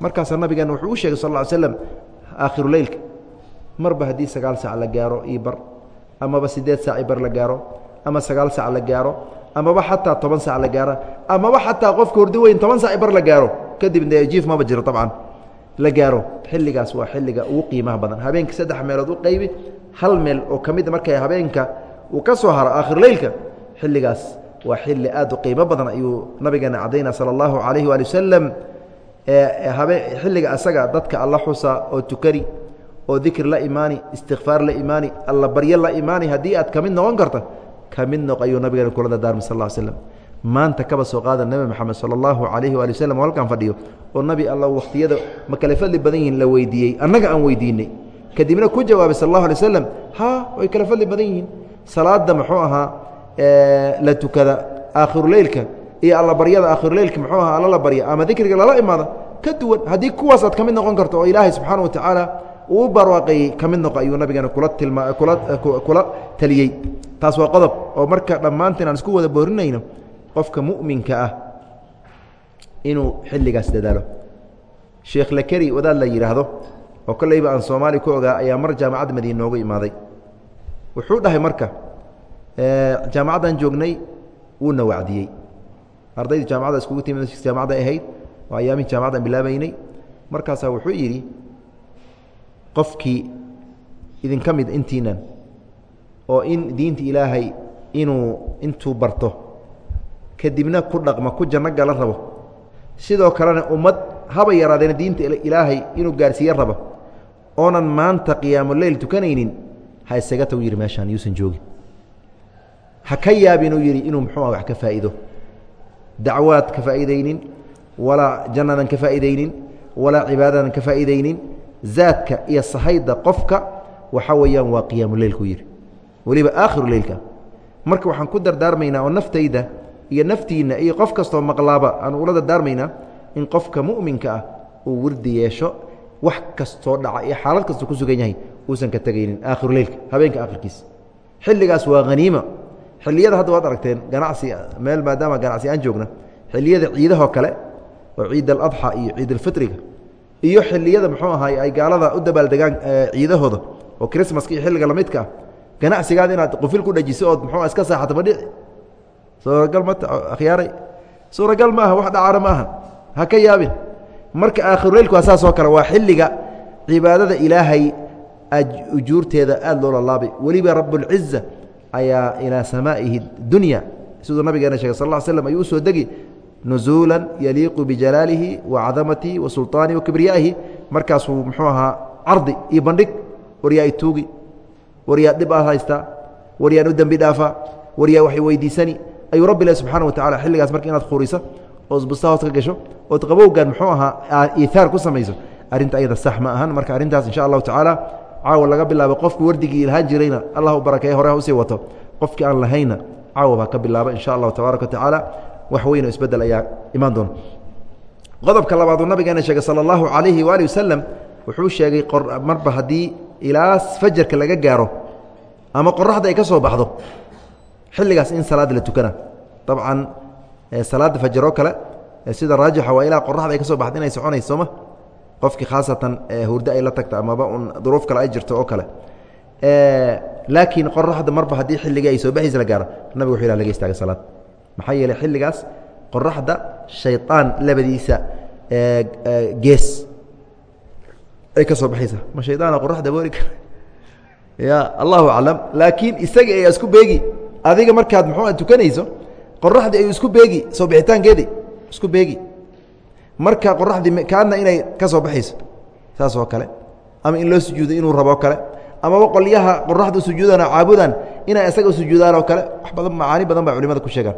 markaasaa nabigeena wuxuu u sheegay sal ll ly slam aakhiruleylka marba haddii sagaal sac la gaaro io amaba siddeed sac i la gaaro. Ama sagaal sac la gaaro amaba xataa toban sac la gaaro amaba xataa qofka hurdi weyn toban sac bar la gaaro. Kadib jiif maba jiro abcan la gaaro. Xilligaas waa xilliga ugu qiimaha badan. Habeenka saddex meelood u qaybi hal meel oo ka mida markay habeenka uu ka soo haro aakhiruleylka xilligaas waa xilli aad u qiimo badan ayuu nabigeena cadayna sala allahu calayhi waali wasalam xilliga asaga dadka alla xusa oo tukani oo dikri la imaani istikfaar la imaani alla baryo la imaani haddii aad ka mid noqon karta ka mid noq ayuu nabigeena kula dardaarmay sal ll slam maanta kaba soo qaada nebi moxamed sala allahu calayhi waali waslm oo fadhiyo oo nabi alla wakhtiyada ma kale fadli badan yihiin la weydiiyey annaga aan weydiinay. Kadibna ku jawaabay sal allahu alay slam ha way kale fadli badan yihiin. Salaada muxuu ahaa la tukada aakhiruleylka iyo alla baryada aakhiruleylka muxuu ahaa alla la barya ama dikriga lala imaada ka duwan haddii kuwaas aad ka noqon karto oo ilaahay subxaana wa tacaala uu barwaaqeeyey ka mid noqo ayuu nabigeena kula tilma kula kula taliyey. Taas waa qodob oo marka dhammaanteen aan isku wada boorinayno qofka mu'minka ah inuu xilligaas dadaalo. Sheekh lakeri wadaad la yidhaahdo oo kolleyba aan soomaali ku ogaa ayaa mar jaamacadda madiine noogu imaaday. Wuxuu dhahay marka jaamacaddan joognay wuuna wacdiyey. Ardaydii jaamacadda iskugu timid jaamacadda ahayd oo ayaamihii jaamacaddan bilaabaynay. Markaasaa wuxuu yidhi qofkii idinka mid intiinan oo in diinta ilaahay inuu intuu barto kadibna ku dhaqma ku janno gala rabo. Sidoo kalena ummad haba yaraadeena diinta ilaahay inuu gaarsiiye rabo. Oonan maanta qiyaamuleyl tukanaynin ha isaga tagu yidhi meeshaan yuusan joogin. Ha ka yaabinuu yidhi inuu muxuuah wax ka faa'iido. Dacwaad ka faa'iidaynin walaa jannadan ka faa'iidaynin walaa cibaadadan ka faa'iidaynin zaadka iyo sahayda qofka waxaa weeyaan waa qiyaamuleylkuu yidhi weliba aakhiru leylka. Marka waxaan ku dardaarmaynaa oo naftayda iyo naftiinna iyo qof kastoo maqlaaba aan ula dardaarmaynaa in qofka mu'minka ah uu wirdi yeesho wax kastoo dhaca iyo xaalad kastoo ku sugan yahay uusan ka tegaynin aakhiruleylka habeenka aakhirkiisa xilligaas waa haniima xilliyada hadda waad aragteen ganacsi meel maadaama ganacsi aan joogna xilliyada ciidahoo kale oo ciid aladxa iyo ciid alfitriga iyo xilliyada muxuu ahaay ay gaalada u dabaaldegaan ciidahooda. Oo krismaska iyo xilliga lamidka ah ganacsigaada inaad qufil ku dhajiso ood muxuu iska saaxato madhici suuragal ma akhyaaray suuragal ma wax dhacaana ma ha ka yaabin. Marka aakhiruleylku waa saas oo kale waa xilliga cibaadada ilaahay ujuurteeda aada loo lalaabay weliba rabuاlciza ayaa ilaa samaa'ihi dunya. Siduu nabigeena shegay sal ll slam ayuu u soo degi nuzuula yaliiqu bijalaalihi wa cadamatihi wa sulطaanihi wa kibriyaa'ihi. Markaasuu muxuu ahaa cardi iyo bandhig. Waryaa ituugi waryaa dhib aad haystaa waryaan u dembi dhaafaa waryaa waxay weydiisani. Ayuu rabbi leh subxana wa tacala xilligaas marka inaad khuriso oo isbusta hoos ka gasho ood qabowgan muxuu ahaa iihaar ku samayso. Arrinta ayada sax ma ahan. Marka arrintaas insha allahu tacaala caawa laga bilaabo qofku wardigii lahaan jirayna allah u barakeeye hore ha u sii wato. Qofkii aan lahayna caawa baa ka bilaaba insha allahu tabaaraka wa tacaala wax weyn oo isbeddel ayaa imaan doona. Qodobka labaad uu nabigeena sheegay sala allahu calayhi waali wasalam wuxuu sheegay marba haddii ilaa fajarka laga gaaro ama qoraxda ay ka soo baxdo xilligaas in salaadda la tukana. Dabcan salaadda fajar kale sida raajixa waa ilaa qoraxda ay ka soo inay soconayso sooma qofkii khaasatan hurdo ay la tagto amaba un duruuf kale ay jirto oo kale. Laakiin qoraxda marba haddii xilligii ay soo baxaysa la gaaro nabiga wuxuu ilah laga istaaga salaad maxaa yeeley xilligaas qoraxda shayطaan labadiisa gees ay ka soo baxaysa. Ma shayطaana qoraxda boori kara? Ya allahu aclam. Laakiin isaga ay isku beegi. Adiga markaad muxuu tukanayso qoraxdii ay isku beegi soo bixitaankeedii isku beegi. Marka qoraxdii kaadna inay ka soo baxayso saas oo kale. Ama in loo sujuudo inuu rabo kale. Amaba qolyaha qoraxda sujuudana caabudan inay isaga sujuudaan oo kale wax badan macaani badan baa culimada ku sheegaan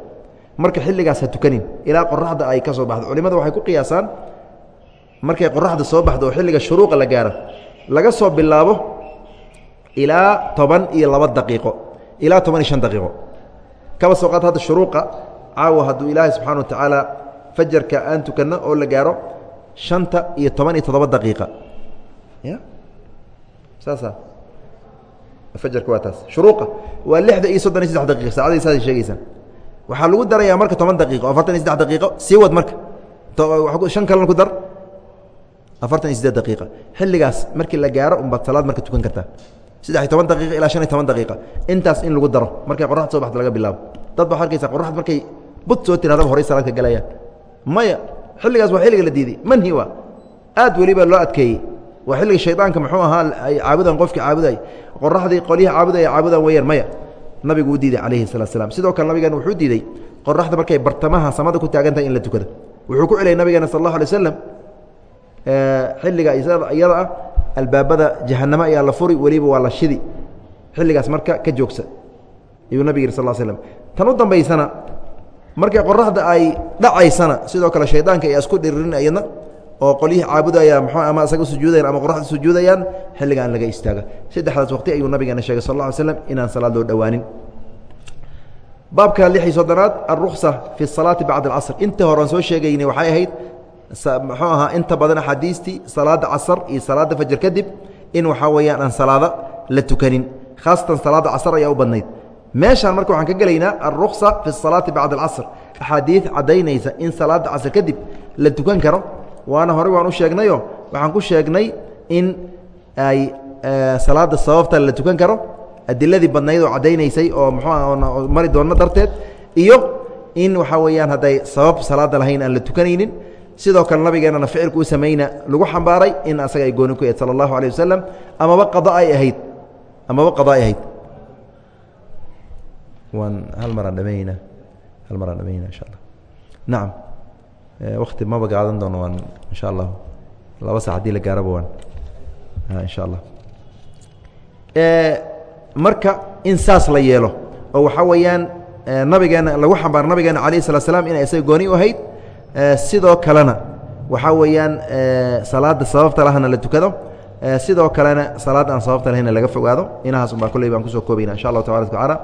marka xilligaas ha tukanin. Ilaa qoraxda ay ka soo baxdo. Culimada waxay ku qiyaasaan markay qoraxda soo baxdo oo xilliga shuruuqa la gaaro laga soo bilaabo ilaa toban iyo laba daqiiqo ilaa toban iyo shan daqiiqo. Kaba soo qaad hadda shuruuqa caawa hadduu ilaahay subxana wa tacaala fajarka aan tukanno oo la gaaro shanta iyo toban iyo toddoba daqiiqa. Ya? Saasa fajarka waa taas. Shuruuqa. Waa lixda iyo soddon iyo saddex daqiiqa saacadii saasay sheegeysaan waxaa lagu darayaa marka toban daqiiqo afartan iyo saddex daqiiqo sii wad marka. Shan kalena ku dar. Afartan iyo sideed daqiiqa xilligaas markii la gaaro umbaad salaad marka tukan kartaa saddex iyo toban daqiiqa ilaa shan iyo toban daqiiqa intaas in lagu daro markay qoraxda soo baxda laga bilaabo. Dad baa arkaysa qoraxda markay bud soo tiraadaba horay salaad ka galayaan. Maya xilligaas waa xilliga la diiday. Manhi waa aad weliba loo adkeeyey. Waa xilliga shaydaanka muxuu ahaa ay caabudan qofkii caabuday. Qoraxdii qolyaha caabudaya caabudan weyaan maya nabigu uu diiday calayhi salatu slam sidoo kale nabigeena wuxuu diiday qoraxda markay bartamaha samada ku taagan tahay in la tukado. Wuxuu ku celiyay nabigeena sal allahu alay waslam xilliga iyada ah albaabada jahanamo ayaa la furi weliba waa la shidi. Xilligaas marka ka joogsa ayuu nabig yidhi sal slm tan u dambaysana markay qoraxda ay dhacaysana sidoo kale shaydaanka ayaa isku dhiririn oo qolyihii caabudaya mxuu ama isaga sujuudayan ama qoraxda sujuudayaan xilligaan laga istaaga. Saddexdaas waqti ayuu nabigeena sheegay sal lla ly slam inaan salaad loo dhowaanin baabka lix iyo soddonaad alruksa fi salaati bacda alcasr inta horean soo sheegaynay waxay ahayd muxuu ahaa inta badan axaadiistii salaada casar iyo salaada fajar kadib in waxaa weeyaan aan salaada la tukanin. Khaasatan salaada casar ayaa u badnayd. Meeshaan marka waxaan ka gelaynaa alruksa fi salaati bacda alcasr axaadiid caddaynaysa in salaada casr kadib la tukan karo waana horey waan u sheegnayo waxaan ku sheegnay in ay salaada sababta la tukan karo adiladii badnayd oo caddaynaysay oo muxuu mari doonno darteed iyo in waxaa weeyaan hadday sabab salaada lahayn aan la tukanaynin. Sidoo kale nabigeenana ficilku u samayna lagu xambaaray in asaga ay gooni ku ahayd sala allahu wasalam amaba qada ay ahayd amaba qada ay ahayd. Waan hal maraan dhamaynayna hal maraan dhamaynayna insha allah. Nacam wakti maba gaadan doono waan insha allah laba sac haddii la gaaraba waan insha allah marka in saas la yeelo oo waxaa weeyaan nabigeena lagu xambaaro nabigeena alayh الslat slam inay isaga gooni u ahayd sidoo kalena waxaa weeyaan salaada sababta lahana la tukado sidoo kalena salaad aan sababta lahayna laga fogaado inahaas unbaa kolley baan kusoo koobayna insha allahu tabarak watacaala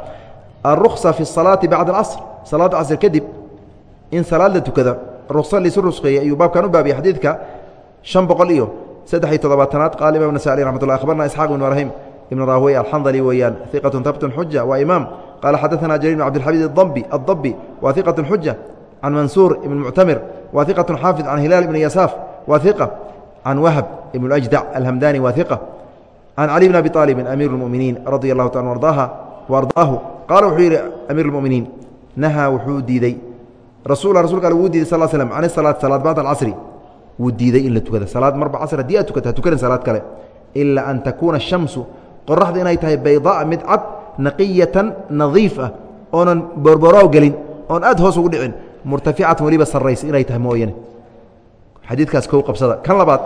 alruksa fi الsalaati bacda alcasr salaada casr kadib in salaad la tukada ruksa lisu rusqeeyey ayuu baabkan u baabiyey xadiidka شhan boqol iyo saddex iyo toddobaatanaad qaala imam nasa alي raxmat ullah akhbarna isxaaq ibn ibrahim ibn rahwey alxandali weeyaan iqaة habtun xuja waa imaam qaala xadaثana jariir bn cabdilxamiid اdabi الdabi waa iqaة xuja can mansuur ibn muctamir waa iqaة xaafid can hilaal ibn yasaaf waa iqa can wahb ibn اأjdac alhamdani waa iqa can cali bn abi طaalibin amiir اlmuminiin radia اllahu taala ardaaha ardaahu qaala wuxuu yidhi amiir اlmuminiin nahaa wuxuu diidey rasul rasulka al wuu diiday sal slm can salaat salaad bacd alcasri wuu diiday in la tukada salaad marba casr haddii aad tukata ha tukanin salaad kale ilaa an takuuna shamsu qoraxda inay tahay baydaaa mid cad naqiyatan nadiif ah oonan borboraaw gelin oon aad hoos ugu dhicin murtaficatan weliba sarraysa inay tahay mooyane xadiidkaas kow qabsada kan labaad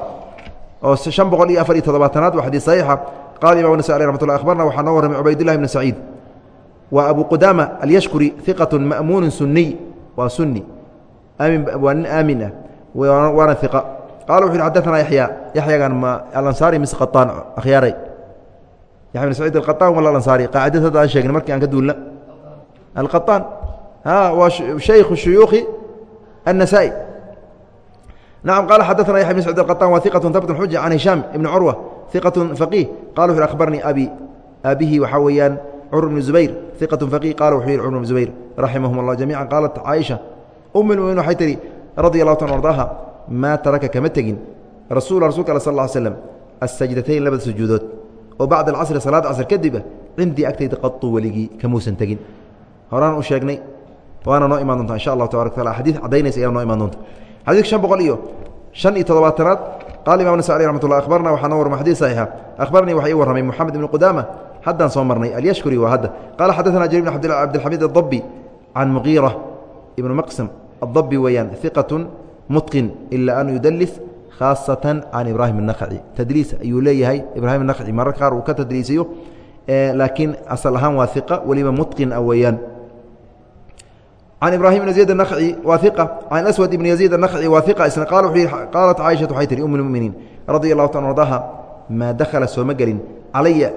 oo شhan boqol iyo afar iyo toddobaatanaad waa xadiid saxiixa qaala imam nasa alي ramat lla akhbarna waxaa noo warramay cubaydullahi bn saciid waa abu qudaama alyashkuri iqaة ma'muunu suniy waa suni aamin waa nin aamin ah waana iqa qala wuxu yhi xadaثana yaxya yaxyagan ma alansaari mise qaطaan akhyaaray yaxya bn saciid alqaطaan wala alansaari qaacidad hadda aan sheegna markii aan ka duulna alqaطaan waa shaykhu shuyuukhi النasaaئي نعم قال xadثna يحيى بن سعيد القطان wa ثiqة habt xuja can هiشhام iبن curوة ثiqaة فقيه qala وxu أخbarnii abi aabihi waxaa weeyaan cmر بن زubayr ثiqaة فقيه qala wuxuu yihi cمر بن زubayr raximahum الlah جamيعا qaalat caaئiشha um الmؤminiin waxay tihi radي الlahu ta ardaaha maa taraka kama tegin rasul rasulka al sal اه sلم الsajdatayn labada sujuudood oo bacda اlcasri salaad casr kadiba cindii agtayda qaطu weligii kamuusan tegin horaan u sheegnay waana noo imaan doonta insha allahu tabarak taala xadiid caddaynaysa ayaa noo imaan doonta xadiidka شhan boqol iyo شhan iyo toddobaatanaad qala imam nasa alي ramat ullah akhbarna waxaa noo warmay xadiid saxiixa akhbarnii waxa ii warramay moxamed ibn qudaama haddaan soo marnay alyashkuri waa hadda qaala xadaثana jarir bn cabdilxamiid الdabi can mugiira ibn maqsam الdabi weeyaan ثiqaة mutqin ila an yudalis khaasatan can ibraahim الnakci tadliis ayuu leeyahay ibraahim الnakci mararka qaar uu ka tadliisiyo laakiin asal ahaan waa iqa weliba mutqin a weeyaan can ibrahim bn yaziid الnakci waa iqa can aswad ibn yaziid الnakci waa iqa isna qaala wuxuu yihi qaalat caaishatu waxay tihi um اlmuminiin radia allahu ta ardaha maa dakhala sooma gelin calaya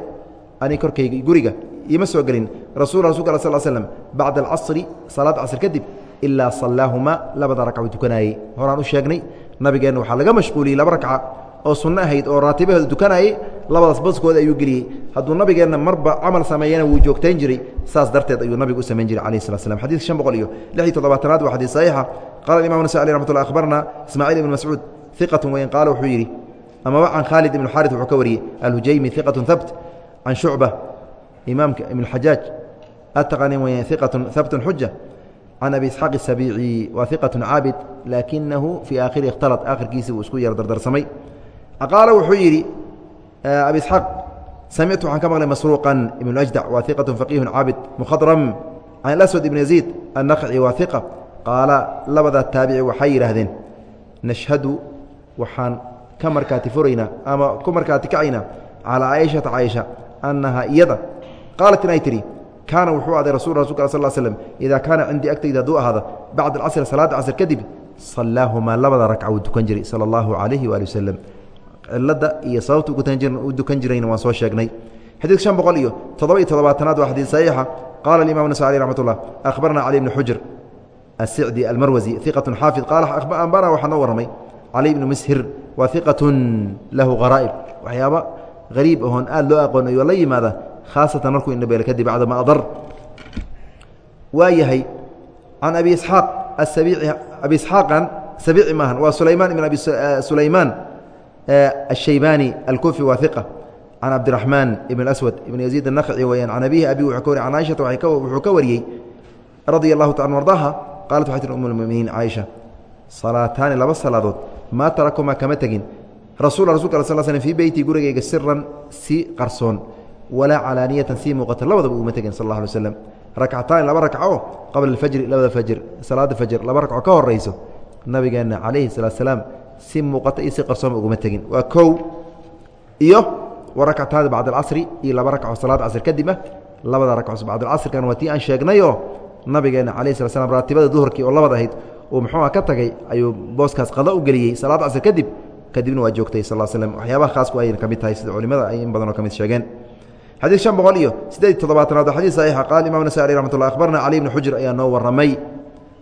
ani korkayga guriga iima soo gelin. Rasul rasulka al sl slm bacda alcasri salaad casr kadib ilaa salaahumaa labada ragca uu tukanaayey horaan u sheegnay nabigeenna waxaa laga mashquuliyey laba ragca oo sunno ahayd oo raatibaheedu tukanayey labadaas baskooda ayuu geliyey. Hadduu nabigeenna marba camal sameeyana wuu joogtayn jiray saas darteed ayuu nabigu u samayn jiray alayh slat slam xadidka shan boqol iyo lix iyo toddobaatanaad waa xadiid saxiixa. Qala imam nasa alي ramat lla akhbarna ismaaciil ibn mascuud iqatu weyn qaala wuxuu yidhi amaba can khaalid ibn xarit wuxuu ka wariyey alhujaymi iqatu habt can shucba imaamka ibn xajaaj ataqani weyn iqatu habtun xuja can abi isxaaq الsabiici waa iqatu caabid laakinahu fii aakhiri ikhtalat aakhirkiisii uu isku yar dardarsamay qaala wuxuu yidhi abi isxaaq samictu waxaan ka maqlay masruuqan ibn ajdac waa iqatu faqiihu caabid mukhadram can alaswad ibn yaziid annaqci waa iqa qaala labada taabici waxay yidhaahdeen nashhadu waxaan ka markaati furaynaa ama ku markaati kacaynaa calaa caaishata caaisha annahaa iyada. Qaalat inay tidhi kaana wuxuu aday rasul rasulka sal slm idaa kaana cindii agtayda hadduu ahaada bacda alcasri salaadda casr kadib sallaahumaa labada ragca wuu dukan jiray sala allahu calayhi waali wasalam cilada iyo sababta u dukan jirayna waan soo sheegnay. Xadiidka shan boqol iyo toddoba iyo toddobaatanaad waa xadiid saxiixa. Qaala imam nas alي raxmat ullah akhbarna cali bni xujr asicdi almarwasi iqatu xaafid. Qaala ambana waxaa noo warramay cali bnu mishir waa iqatun lahu haraa'ib waxyaaba hariib ahoon aad loo aqoonayo la yimaada khaasatan markuu indhabeel kadib bacdama adar waa yahay can abi isxaaq asabiici abi isxaaqan sabiici maahan waa sulaymaan ibn abi sulaymaan الشhaybani الكuفي waa ثiqة can cabdiرaحmaan ibn أswad ibn yaزيid النkci weyaan can abihi abi wuxuu ka wariy can caiشhata wuxuu ka wariyey radia الlahu taala arضaha qalat waxay tir um اlmuminiin caaisha salaataani laba salaadood maa tarakumaa kama tegin rasuul rasulka al sl sl fi beyti gurigayga siran si qarsoon. Walaa calaaniyatan sii muuqata. Labadaba uuma tegin sal alla alay slam rakcataan laba rakco qabla alfajri labada fajr salaada fajr laba rakco ka horayso nabigeenna calayhi salatu salaam si muuqata iyo si qarsoonba uguma tegin. Waa kow iyo wa rakcataan bacd alcasri iyo laba rakco salaad casr kadib ah labada rakcos bacdalcasrkan waa tii aan sheegnayoo nabigeenna calayhi sala slam raatibada duhurkii oo labad ahayd uu muxuu ah ka tagay ayuu booskaas qada u geliyey salaad casr kadib kadibna waa joogtay sal slm waxyaabaha khaasku ayayna ka mid tahay sida culimada ay in badanoo ka mid sheegeen xadiid shan boqol iyo siddeed iyo toddobaatanaad waa xadiid saxiixa qaala imam nasai alih raxmat ullah akhbarna cali ibni xujr ayaa noo warramay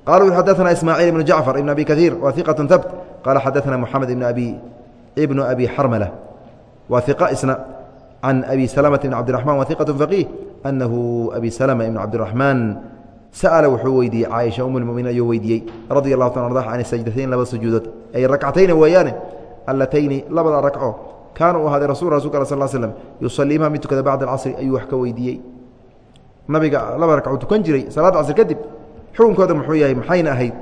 qala wuxu xadaثna ismaaciil ibnu jacfar ibn abi kaiir wa iqaة habt qala xadaثna moxamed ibn abi ibnu abi xarmala wa iqa isna can abi salmةa ibn cabdiraحman wa iqaة faqiih anahu abi salma ibn cabdiraحmaan sa'ala wuxuu weydiiyey caaisha um اlmuminiin ayuu weydiiyey radi allahu ta arda can sajdatayn laba sujuudood ay rakcatayni weeyaane allatayni labada rakco kaana uu ahaaday rasul rasulka sal slm yusaliimaa mid tukada bacda alcasri ayuu wax ka weydiiyey nabiga laba rakcuu tukan jiray salaada casr kadib xukunkooda muxuu yahay maxayna ahayd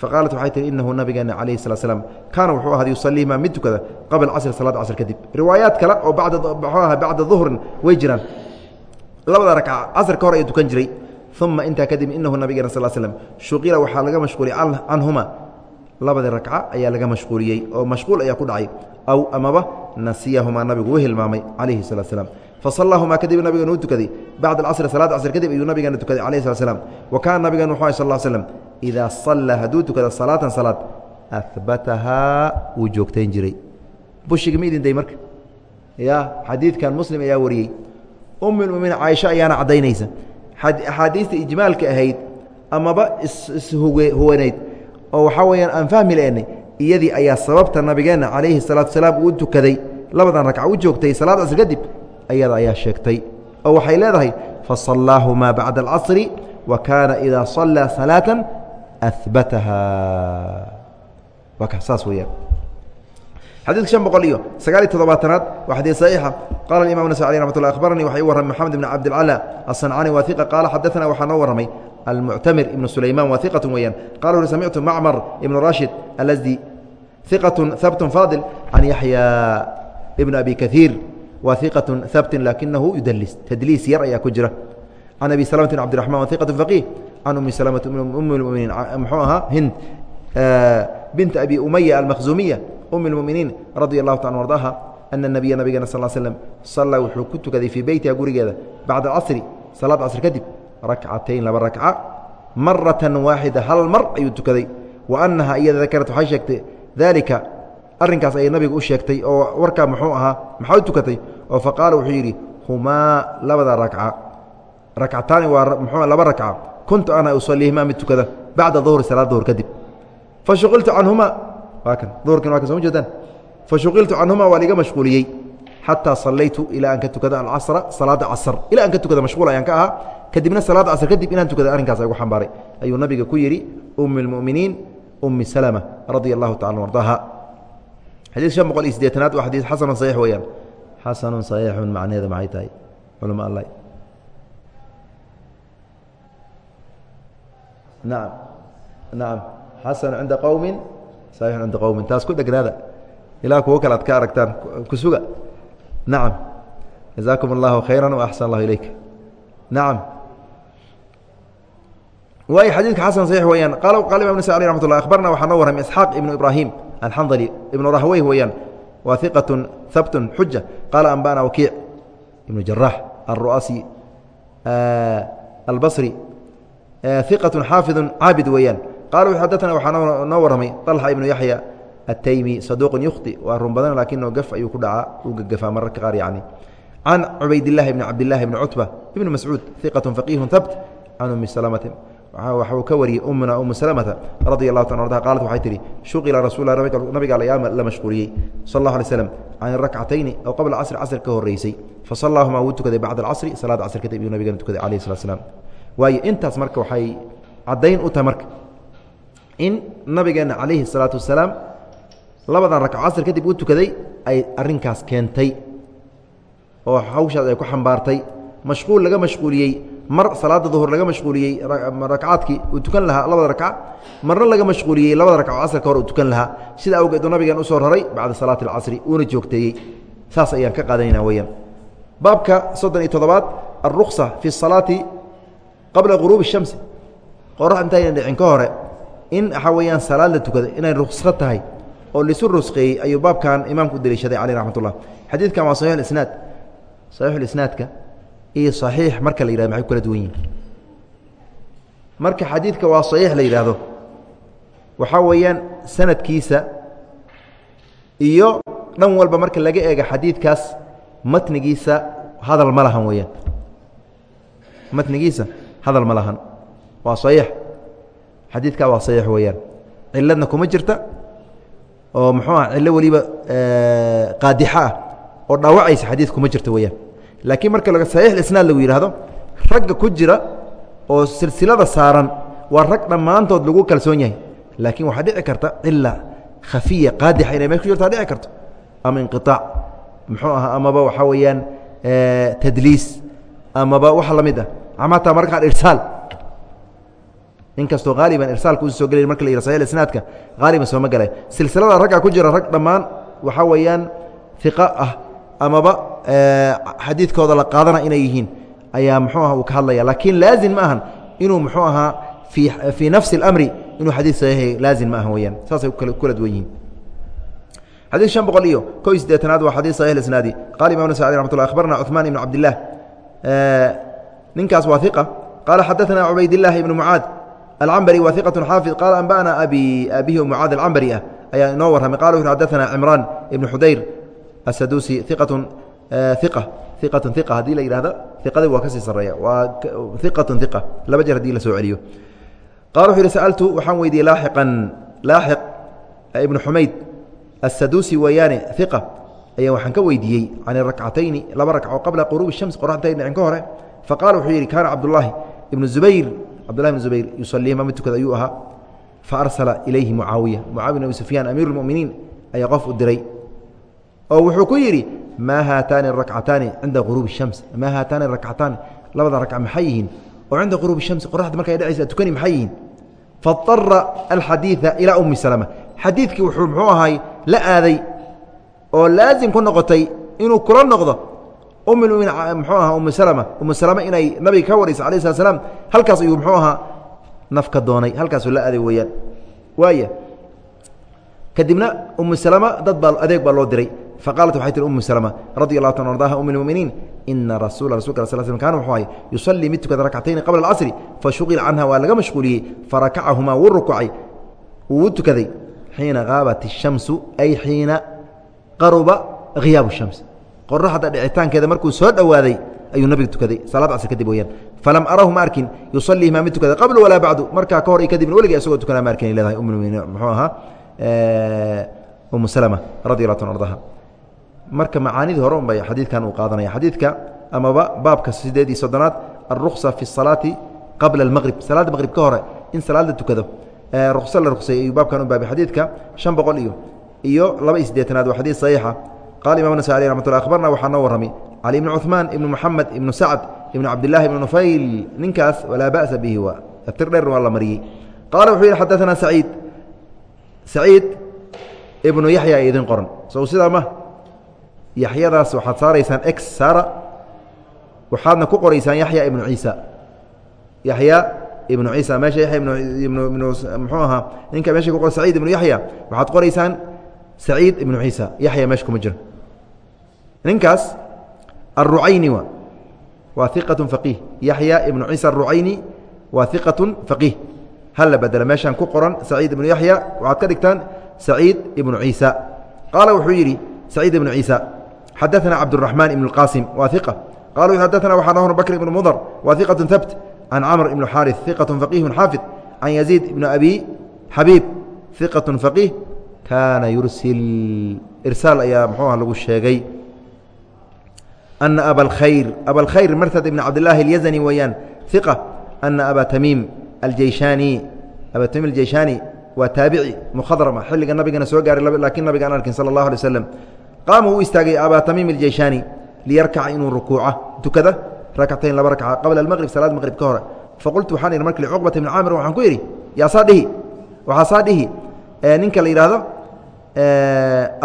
faqaalat waxay tihi inahu nabigeena calayhi sala slam kaana wuxuu ahaaday yusaliimaa mid tukada qabla casri salaada casr kadib riwaayaad kale oo bacda muxuu aha bacda duhrin way jiraan labada rakca casr ka hor ayuu tukan jiray uma intaa kadib inahu nabigeena sal slm shuqila waxaa laga mashquuliyey canhuma labadii rakca ayaa laga mashquuliyey oo mashquul ayaa ku dhacay aw amaba nasiyahumaa nabigu u hilmaamay calayhi salaa slam fasalahumaa kadib nabigeenu u tukaday bacda alcasri salaad casr kadib ayuu nabigeena tukaday calayhi slat slam wa kaana nabigeenu wuxu sal l slm idaa sallaa hadduu tukada salaatan salaad ahbatahaa wuu joogtayn jiray bushigi ma idin marka ya xadiidkan muslim ayaa wariyey ummulmuminiin caaisha ayaana caddaynaysa axaadiista ijmaalka ahayd amaba ishuwanayd oo waxaa weyaan aan fahmi lahnay iyadii ayaa sababta nabigeenna calayhi salaatu salaam uu tukaday. Labadan rakca u joogtay salaad casr kadib ayada ayaa sheegtay oo waxay leedahay fasallaahumaa bacda alcasri wa kaana idaa sallaa salaata ahbataha waa saas weyaan xadidka شhan boqol iyo sagaal iyo toddobaatanaad waa xadiid صaxiixa qala imam nas alي ramat lla akhbaranii waxay u warramay moxamed bn cabdilcala aلصancani waa iqa qaala xadaثana waxaa noo warramay almuctamir ibnu sulayman waa iqaة weeyaan qala uri samictu macmar ibnu rashid alasdi iqaة habt faadil can yaxya ibn abi kahiir waa iqaة habtin lakinahu yudalis tadliis yar ayaa ku jira can abi salmة bn cabdiرaحman wa iqaة faqiih can umi salmة um اlmuminiin muxuu ahaa hind bint abi umaya almakhzuumiya um اlmuminiin radia allahu ta ardaha ana nabiya nabigeena sal slm sallaa wuxuu ku tukaday fii beytiha gurigeeda bacda alcasri salaad casr kadib rakcatayn laba rakca maratan waaxida hal mar ayuu tukaday. Wa annaha iyada dakarat waxay sheegtay daalika arrinkaas ayay nabiga u sheegtay oo warkaa muxuu ahaa maxaa u tukatay? Oo faqaala wuxuu yidhi humaa labada rakca rakcataani waa mxuu laba rakca kuntu ana usaliihimaa mid tukada bacda duhri salaad duhur kadib. Fashuqiltu canhumaa waa kan duhurkin waa kan soo ma jeedaan fashuqiltu canhumaa waa liga mashquuliyey. Xataa sallaytu ilaa aan ka tukada alcasra salaada casr. Ilaa aan ka tukada mashquul ayaan ka ahaa. Kadibna salaada casr kadib inaan tukada arrinkaas igu xambaaray. Ayuu nabiga ku yidhi ummi اlmu'miniin ummi salma radia allahu tacala ardaaha xadiid shan boqol iyo sideetanaad waa xadiid xasanun saxiix weeyaan. Xasanun saxiixun macnaheeda maxay tahay? Culama alla nacam nacam xasanu cinda qowmin saxiixun cinda qowmin taas ku dhegraada ilaa kuwo kale ad ka aragtaan ku suga. Nacam jazaakum allahu khayra waaxsan allahu ilayk. Nacam waay xadiidka xasan saxiix weeyaan. Qaala qala imam nasa alي ramat lah akhbarna waxaa noo warramay isxaaq ibnu ibraahim alxandali ibnu rahwey weeyaan waa iqatun habtun xuja qaala anbana wakiic ibnu jaraax alru'asi albasri iqatun xaafidun caabid weeyaan qala xadana waxaa noo warramay طalxa ibnu yaxya ataymi saduuqun yukhti waa run badan laakinoo gaf ayuu ku dhacaa uu gagafaa mararka qaar yacni can cubaydillahi bni cabdillahi bni cutba ibni mascuud iqatun faqiihun habt can umi salamati waxuu ka wariyey umna umu salamata radi allahu ta arda qaalat waxay tihi shuqila rasuula nabiga la mashquuliyey sal allahu alay slam can rakcatayni ow qabla casri casr ka horreysay fasallaahuma wuu tukaday bacda alcasri salaada casr kadib iyuu nabigana tukaday alayh salat slam waayo intaas marka waxay caddayn u tahay marka in nabigeenna calayhi salaatu wasalaam labadan rakco casr kadib uu tukaday ay arrinkaas keentay oo hawshaas ay ku xambaartay. Mashquul laga mashquuliyey mar salaada duhur laga mashquuliyey rakcaadkii uu tukan lahaa labada rakca marna laga mashquuliyey labada rakco casrka hore uu tukan lahaa. Sida awgeed uu nabigan u soo raray bacda salaati alcasri uuna joogteeyey. Saas ayaan ka qaadanayna weyaan baabka soddon iyo toddobaad alruksa fi salaati qabla guruubi shamsi. Qorax intayna dhicin ka hore in waxaa weyaan salaad la tukaday inay ruqso tahay oo lisu rusqeeyey ayuu baabkan imaamku u deliishaday caleh raxmat ullah xadiidkan waa saxiix isnaad. Saxiixulisnaadka iyo saxiix marka la yihahdo maxay ku kala duwan yihiin marka xadiidka waa saxiix la yidhaahdo waxaa weeyaan sanadkiisa iyo dhan walba marka laga eega xadiidkaas matnigiisa hadal ma lahan weeyaan. Matnigiisa hadal ma lahan. Waa saxiix xadiidkaa waa صaxiix weeyaan. Ciladna kuma jirta oo muxuu ah cillo weliba qaadixa ah oo dhaawacaysa xadiid kuma jirta weeyaan. Laakiin marka saxiix isnaad lagu yidhaahdo ragga ku jira oo silsilada saaran waa rag dhammaantood lagu kalsoon yahay. Laakiin waxaa dhici karta cila khafiya qaadixa inay mesh ku jirtaa dhici karto. Ama inqiaac muxuu aha amaba waxaa weeyaan tadliis amaba waxa la mid ah. Amataa marka qaar irsaal inkastoo haaliban irsaalka usi soo gelay marka la yihah saxiix isnaadka haaliban sooma galay silsilada ragga ku jira rag dhammaan waxaa weeyaan iqa ah amaba xadiidkooda la qaadana inay yihiin ayaa muxuu aha uu ka hadlaya laakiin laazim ma ahan inuu muxuu ahaa fii fii nafsi اlamri inuu xadiid saxiix laazim ma aha weyaan saasay kula duwan yihiin xadiid شhan boqol iyo ko iyo sideetanaad waa xadiid saxiix isnaadi qala imam nasai ramat lla akhbarna cuثmaan ibn cabdilah ninkaas waa iqa qaala xadaثna cubaydillahi ibn mucaad alcambari waa iqaة xaafid qaala anba'na abi abihi mucaad alcambari ah ayaa inoo warramay. Qala wuxu xadaثna cimraan ibn xudayr asadusi iqatun iqa iqatun iqa haddii la yidhahdo iqadii waa ka sii sarreeya. Waa iqatun iqa laba jeer haddii la soo celiyo. Qala wuxu yihi sa'altu waxaan weydiiyey laaxiqan laaxiq ibnu xumayd asadusi weeyaane iqa ayaa waxaan ka weydiiyey can rakcatayni laba rakco qabla quruubi shams qoraxtay dhicin ka hore. Faqala wuxuu yidhi kaana cabdullaahi ibnu zubayr cabdullahi ibnu zubayr yusaliima mid tukada ayuu ahaa faarsala ilayhi mucaawiya mucaawiya abi sufyaan amiiru lmuminiin ayaa qof u diray. Oo wuxuu ku yidhi maa haataani rakcataani cinda quruubi shams maa haataani rakcataani labada rakca maxay yihiin? Oo cinda quruubi shamsi qoraxda markay dhacaysa tukani maxay yihiin? Faara alxadiida ilaa ummi salama. Xadiidkii wuxuu muxuu ahay la aaday oo laazim ku noqotay inuu kula noqdo ummuminiin muxuu ahaa ummu salama ummu salama inay nabiga ka waraysa alayh slat slam halkaas ayuu muxuu ahaa nafka doonay halkaasuu la aaday weeyaan waaya kadibna ummu salama dad baa adeeg baa loo diray faqaalat waxay tihi ummu salama radi allahu ta ardaha um lmuminiin ina rasuula rasulka sl sl kana wuxuu ahay yusallii mid tukada rakcatayni qabla alcasri fashuqila canha waa laga mashquuliyey farakacahumaa wuu rukucay wuu u tukaday xiina haabat الshamsu ay xiina qaruba khiyaabu الshams qoraxda dhicitaankeeda markuu soo dhowaaday ayuu nabiga tukaday salaad casr kadib weyaan falam arahu ma arkin yusalii maa mid tukada qabla walaa bacdu markaa ka hor iyo kadibna weligii isagoo tukanaa ma arkin leedahay ummumin muxuu ahaa umu salama radi allah tan ardaha. Marka macaanidii hore un bay xadiidkan uu qaadanaya. Xadiidka amaba baabka sideed iyo soddonaad alruksa fi salaati qabla almaqrib salaadda maqrib ka hore in salaadda tukado rukso la ruqsay ayuu baabkan u baabay xadiidka shan boqol iyo iyo laba iyo siddeetanaad waa xadiid saxiixa qala imam nasai alih ramat lla akhbarna waxaa noo warramay cali ibni cuثmaan ibnu moxamed ibnu sacd ibnu cabdillahi ibnu nufayl ninkaas walaa ba'sa bihi waa tir dheer waa la mariyey qaala wuxuu yidhi xadaثana saciid saciid ibnu yaxya idin qoran sow sidaa ma yaxyadaas waxaad saaraysaan ex saara waxaadna ku qoraysaan yaxya ibnu ciisa yaxya ibnu ciisa meesha yaya ibnu muxuu ahaa ninka meesha ku qor saciid ibnu yaxya waxaad qoraysaan saciid ibnu ciisa yaxya meesha kuma jiro ninkaas aلrucayni wa waa iqaة faqiih yaxya ibnu ciisa aلrucayni waa iqaة faqiih hal la bedela meeshaan ku qoran saciid ibnu yaxya waxaad ka dhigtaan saciid ibnu ciisa qaala wuxuu yidhi saciid ibnu ciisa xadaثna cabdالرaحmaan ibn اqاsim waa iqa qala xadaثna waxaa noo hor bakr ibn mudr waa iqaة habt can camr ibn xaariث iqaة faqiih xaafid can yaziid ibn abi xabiib iqaة faqiih kaana yursil irsaal ayaa mxuu ah lagu sheegay ana abalkhayr abalkhayr martad ibn cabdillaahi اlyazani weeyaan iqa ana aba tamiim aljeyshani aba tamiim aljeyshani waa taabici mukhadrama xilliga nabigana soo gaaray laakiin nabiga aan arkin sala اllah alay waslam qaama uu istaagay aba tamiim aljeyshani liyarkaca inuu rukuuca tukada rakcatayn laba rakca qabla almaqrib salaad maqrib ka hore faqultu waxaan ihi markli cuqbata ibni caamir waxaan ku idhi yaa saa dhihi waxaa saa dhihi ninka la yidhaahdo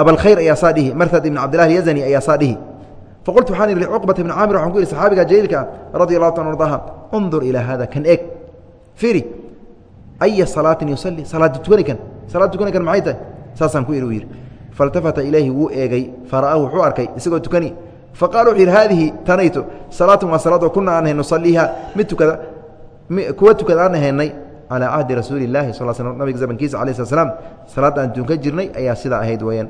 abalkhayr ayaa saa dhihi martad ibn cabdillahi alyazani ayaa saa dhihi faqultu waxaan ihi licuqbata ibni caamir waxaan ku ihi saxaabiga jaliilka ah radi allahu ta ardaha undur ilaa hada kan eeg fiiri aya salaatin yusalli salaada tukani kan salaada tukani kan maxay tahay saasaan ku ihi uu yidhi faltafata ilayhi wuu eegay fara'ahu wuxuu arkay isagoo tukani faqala wuxuu yidhi haadihi tanayto salaatun waa salaad oo kuna aan ahay nusaliiha mid tukada kuwa tukada aan ahaynay calaa cahdi rasuuli اllahi sal sl nabiga zamankiisa alah slat slam salaad aan tukan jirnay ayaa sidaa ahayd weyaan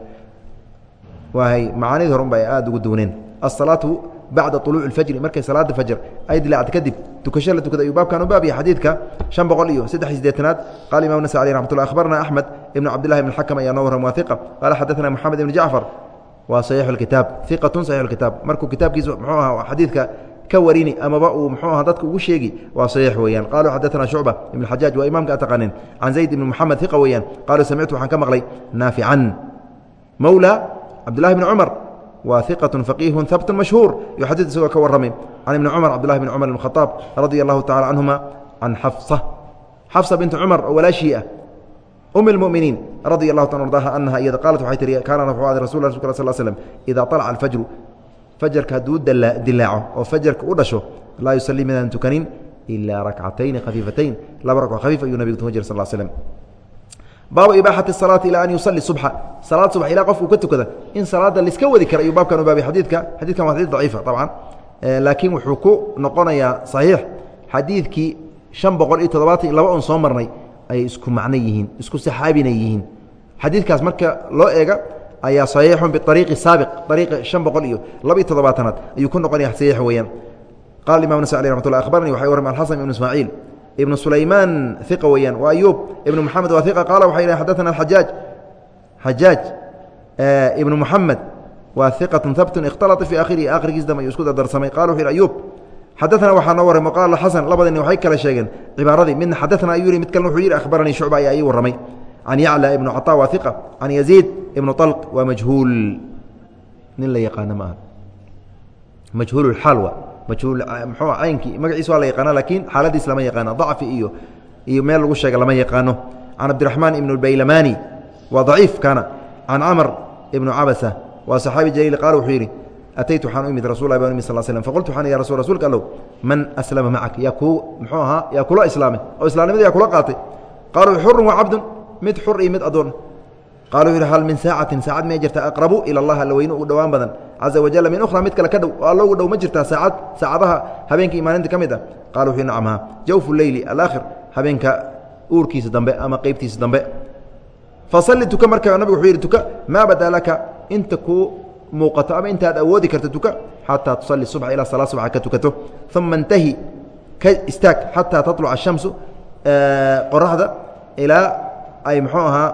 waay macaanid horun ba ay aada ugu duwneen asalaatu bacda طuluuci اfajri markay salaada fajr ay dilaacda kadib tukasho la tukada ayuu baabkan u baab yahay xadiidka شhan boqol iyo saddex iyo sideetanaad qala imam nas alي raxmat ullah akhbarna axmed ibn cabdillahi ibn xakam ayaa noo warram waa iqa qaala xadaثna moxamed ibn jacfar waa صaxiix اkitaab iqatu صaxiix اkitaab markuu kitaabkiisa mxuu aha xadiidka ka warini amaba uu mxuu aha dadka ugu sheegi waa صaxiix weeyaan qaluu xadaثna shucba ibn xajaaj waa imaamka a taqaaneen can zayd ibn moxamed iqa weeyaan qaluu samictu waxaan ka maqlay naafican mowla cabdillahi bn cumar waa iqaة faqiihu habt mashhuur yo xadiid isagoo ka warramay can ibni cumar cabdillahi bn cumar ibn khaaab radia allahu tacala canhuma can xafsa xafsa binti cumar oo walaashii ah um اlmuminiin radia allahu ta ardaha anaha iyada qaalat waxay tihi kaana wuxuu aday rasul rasulka sal slm idaa طalaca alfajru fajarka hadduu dilaaco oo fajarka u dhasho laa yusalii midaan tukanin ilaa rakcatayni khafiifatayn laba rakco khafiif ayuu nabigu tukan jir sal slm baabu ibaaxati salaati ilaa an yusali subxa salaad subax ilaa qofkuu ka tukada in salaadda laiska wadi kara ayuu baabkan u baabay xadiidka. Xadidkan waa xadiid daciifa dabcan. Eh, laakiin wuxuu ku noqonayaa saxiix. Xadiidkii shan boqol iyo toddobaatan iyo laba on soo marnay ayay isku macno yihiin isku saxaabina yihiin. Xadiidkaas marka loo eega ayaa saxiixun biariiqi saabiq ariiqi shan boqol iyo labaiyo toddobaatanaad. Ayuu ku noqonaya saxiix weeyaan. Qaala imam nas aleh raxmat lah akhbaranii waxay warrami alxasan ibnu ismaaciil ibn sulaymaan iqa weeyaan waa ayuub ibn moxamed waa iqa qaala waxay yidhahen xadaثana xajaaj xajaaj ibn moxamed waa iqaة habtun ikhtalata fii akhirihi akhrigiis dambe ayuu isku dardarsamay qala wuxu yhi ayuub xadaثana waxaa noo warramay qaala xasan labadani waxay kala sheegeen cibaaradii midna xadaثana ayuu yihi mid kalena wuxuu yihi akhbaranii shucba ayaa ii warramay can yacla ibnu caطa waa iqa can yaziid ibnu طalq waa majhuul nin la yaqaano ma aha majhuul اxaal wa majhuul mxuu caynkii magaciisa waa la yaqaana laakiin xaaladiis lama yaqaano dacfi iyo iyo meel lagu sheega lama yaqaano. Can cabdiraxmaan ibn baylamani waa daciif kaana can camr ibnu cabasa waa saxaabi jaliil qaal wuxuu yidhi ataytu waxaan u imid rasul baan imid sal slm faqultu waxaan ya rasul rsulka allow man aslama macak yaa kuu muxuu ahaa yaa kula islaamay oo islamnimada yaa kula qaatay. Qaaluu xurun wa cabdun mid xur iyo mid adoon qaaluu yidhi hal min saacatin saacad may jirta aqrabu ila allah alla ugu dhowaan badan. Caza wajalla min ukhra mid kale ka dhow oo alla ugu dhow ma jirtaa saacad saacadaha habeenka imaaninta ka mid ah. Qala wuxuu nacamha jawfu leyli alaakhir habeenka uurkiisa dambe ama qeybtiisa dambe. Fasalli tuka marka nabigu wuxuu yidhi tuka maa badaa laka inta kuu muuqato ama intaad awoodi karta tuka xataa tusalli subxa ilaa salaa subxa ka tukato. Uma intahi ka istaag xataa taluca ashamsu qoraxda ilaa ay muxuu ahaa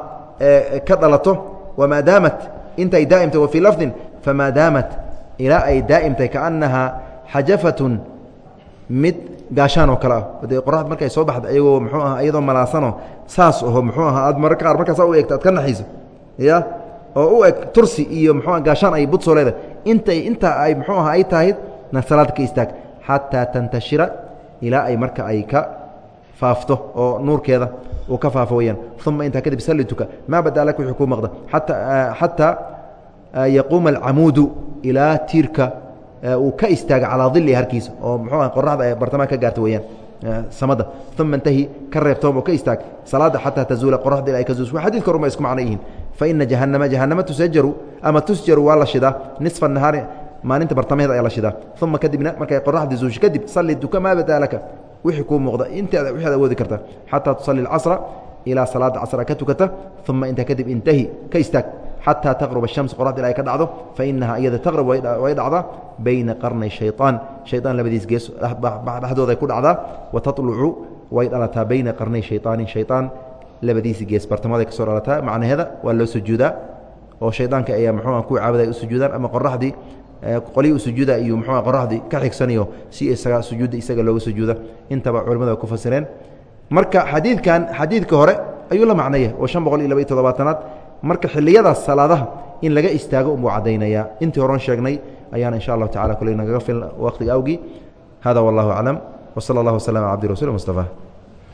ka dhalato wamaa daamat intay daa'imtay wa fii lafdin famaa daamat ilaa ay daa'imtay kaannahaa xajafatun mid gaashaan oo kale ah. Dee qoraxda markay soo baxda ayagoo muxuu aha iyadoo malaasanoo saas aho muxuu aha aad mararka qaar markaasa u eegto aad ka naxiiso ya oo u eg tursi iyo muxuu gaashaan ay bud soo leedahay. Intay intaa ay muxuu aha ay tahay na salaad ka istaag xataa tantashira ilaa ay marka ay ka faafto oo nuurkeeda uu ka faafo weyaan uma intaa kadib salli tuka. Maa badaa lak wixii kuu maqda ataa xataa yaquuma alcamuudu ilaa tiirka uu ka istaaga calaa dili harkiisa oo muxuu ah qoraxda ay bartamaha ka gaarta weyaan samada. Uma intahi ka reebtoom oo ka istaag. Salaada xataa tazuula qoraxda ila ay ka zuus xadidka horuma isku macno yihiin. Faina jahanama jahanama tusajaru ama tusjaru waa la shidaa. Nisfa nahaari maalinta bartamaheeda ayaa la shidaa. Uma kadibna markay qoraxda zuusho kadib salli duka maa badaa laka wixii kuu muuqda inteeda wixaad awoodi karta xataa tusalli alcasra ilaa salaada casra ka tukata uma intaa kadib intahi ka istaag xataa taqruba الshams qoraxda ila ay ka dhacdo fainahaa iyada taqrub way dhacdaa bayna qarnay shayطaan shayطaan labadiis gees dhexdooday ku dhacdaa wa taطlucu way dhalataa bayna qarnay shayطaanin shayطaan labadiisi gees bartamaday ka soo dhalataa macnaheeda waa loo sujuudaa oo shaydaanka ayaa muxuua ku caabuday u sujuudaan ama qoraxdii qolihii u sujuuda iyo muxuua qoraxdii ka xigsanayo si isaga sujuudda isaga looga sujuuda intaba culimmada ku fasireen. Marka xadiidkan xadiidka hore ayuu la macnaya oo shan boqol iyo laba iyo toddobaatanaad. Marka xiliyadaas salaadaha in laga istaago unbuu caddaynayaa intii horan sheegnay ayaana insha allahu tacala kuley nagaga fil waqtiga awgii. Hada wallahu aclam. Wsala allah waslama cabdi rasul mustafa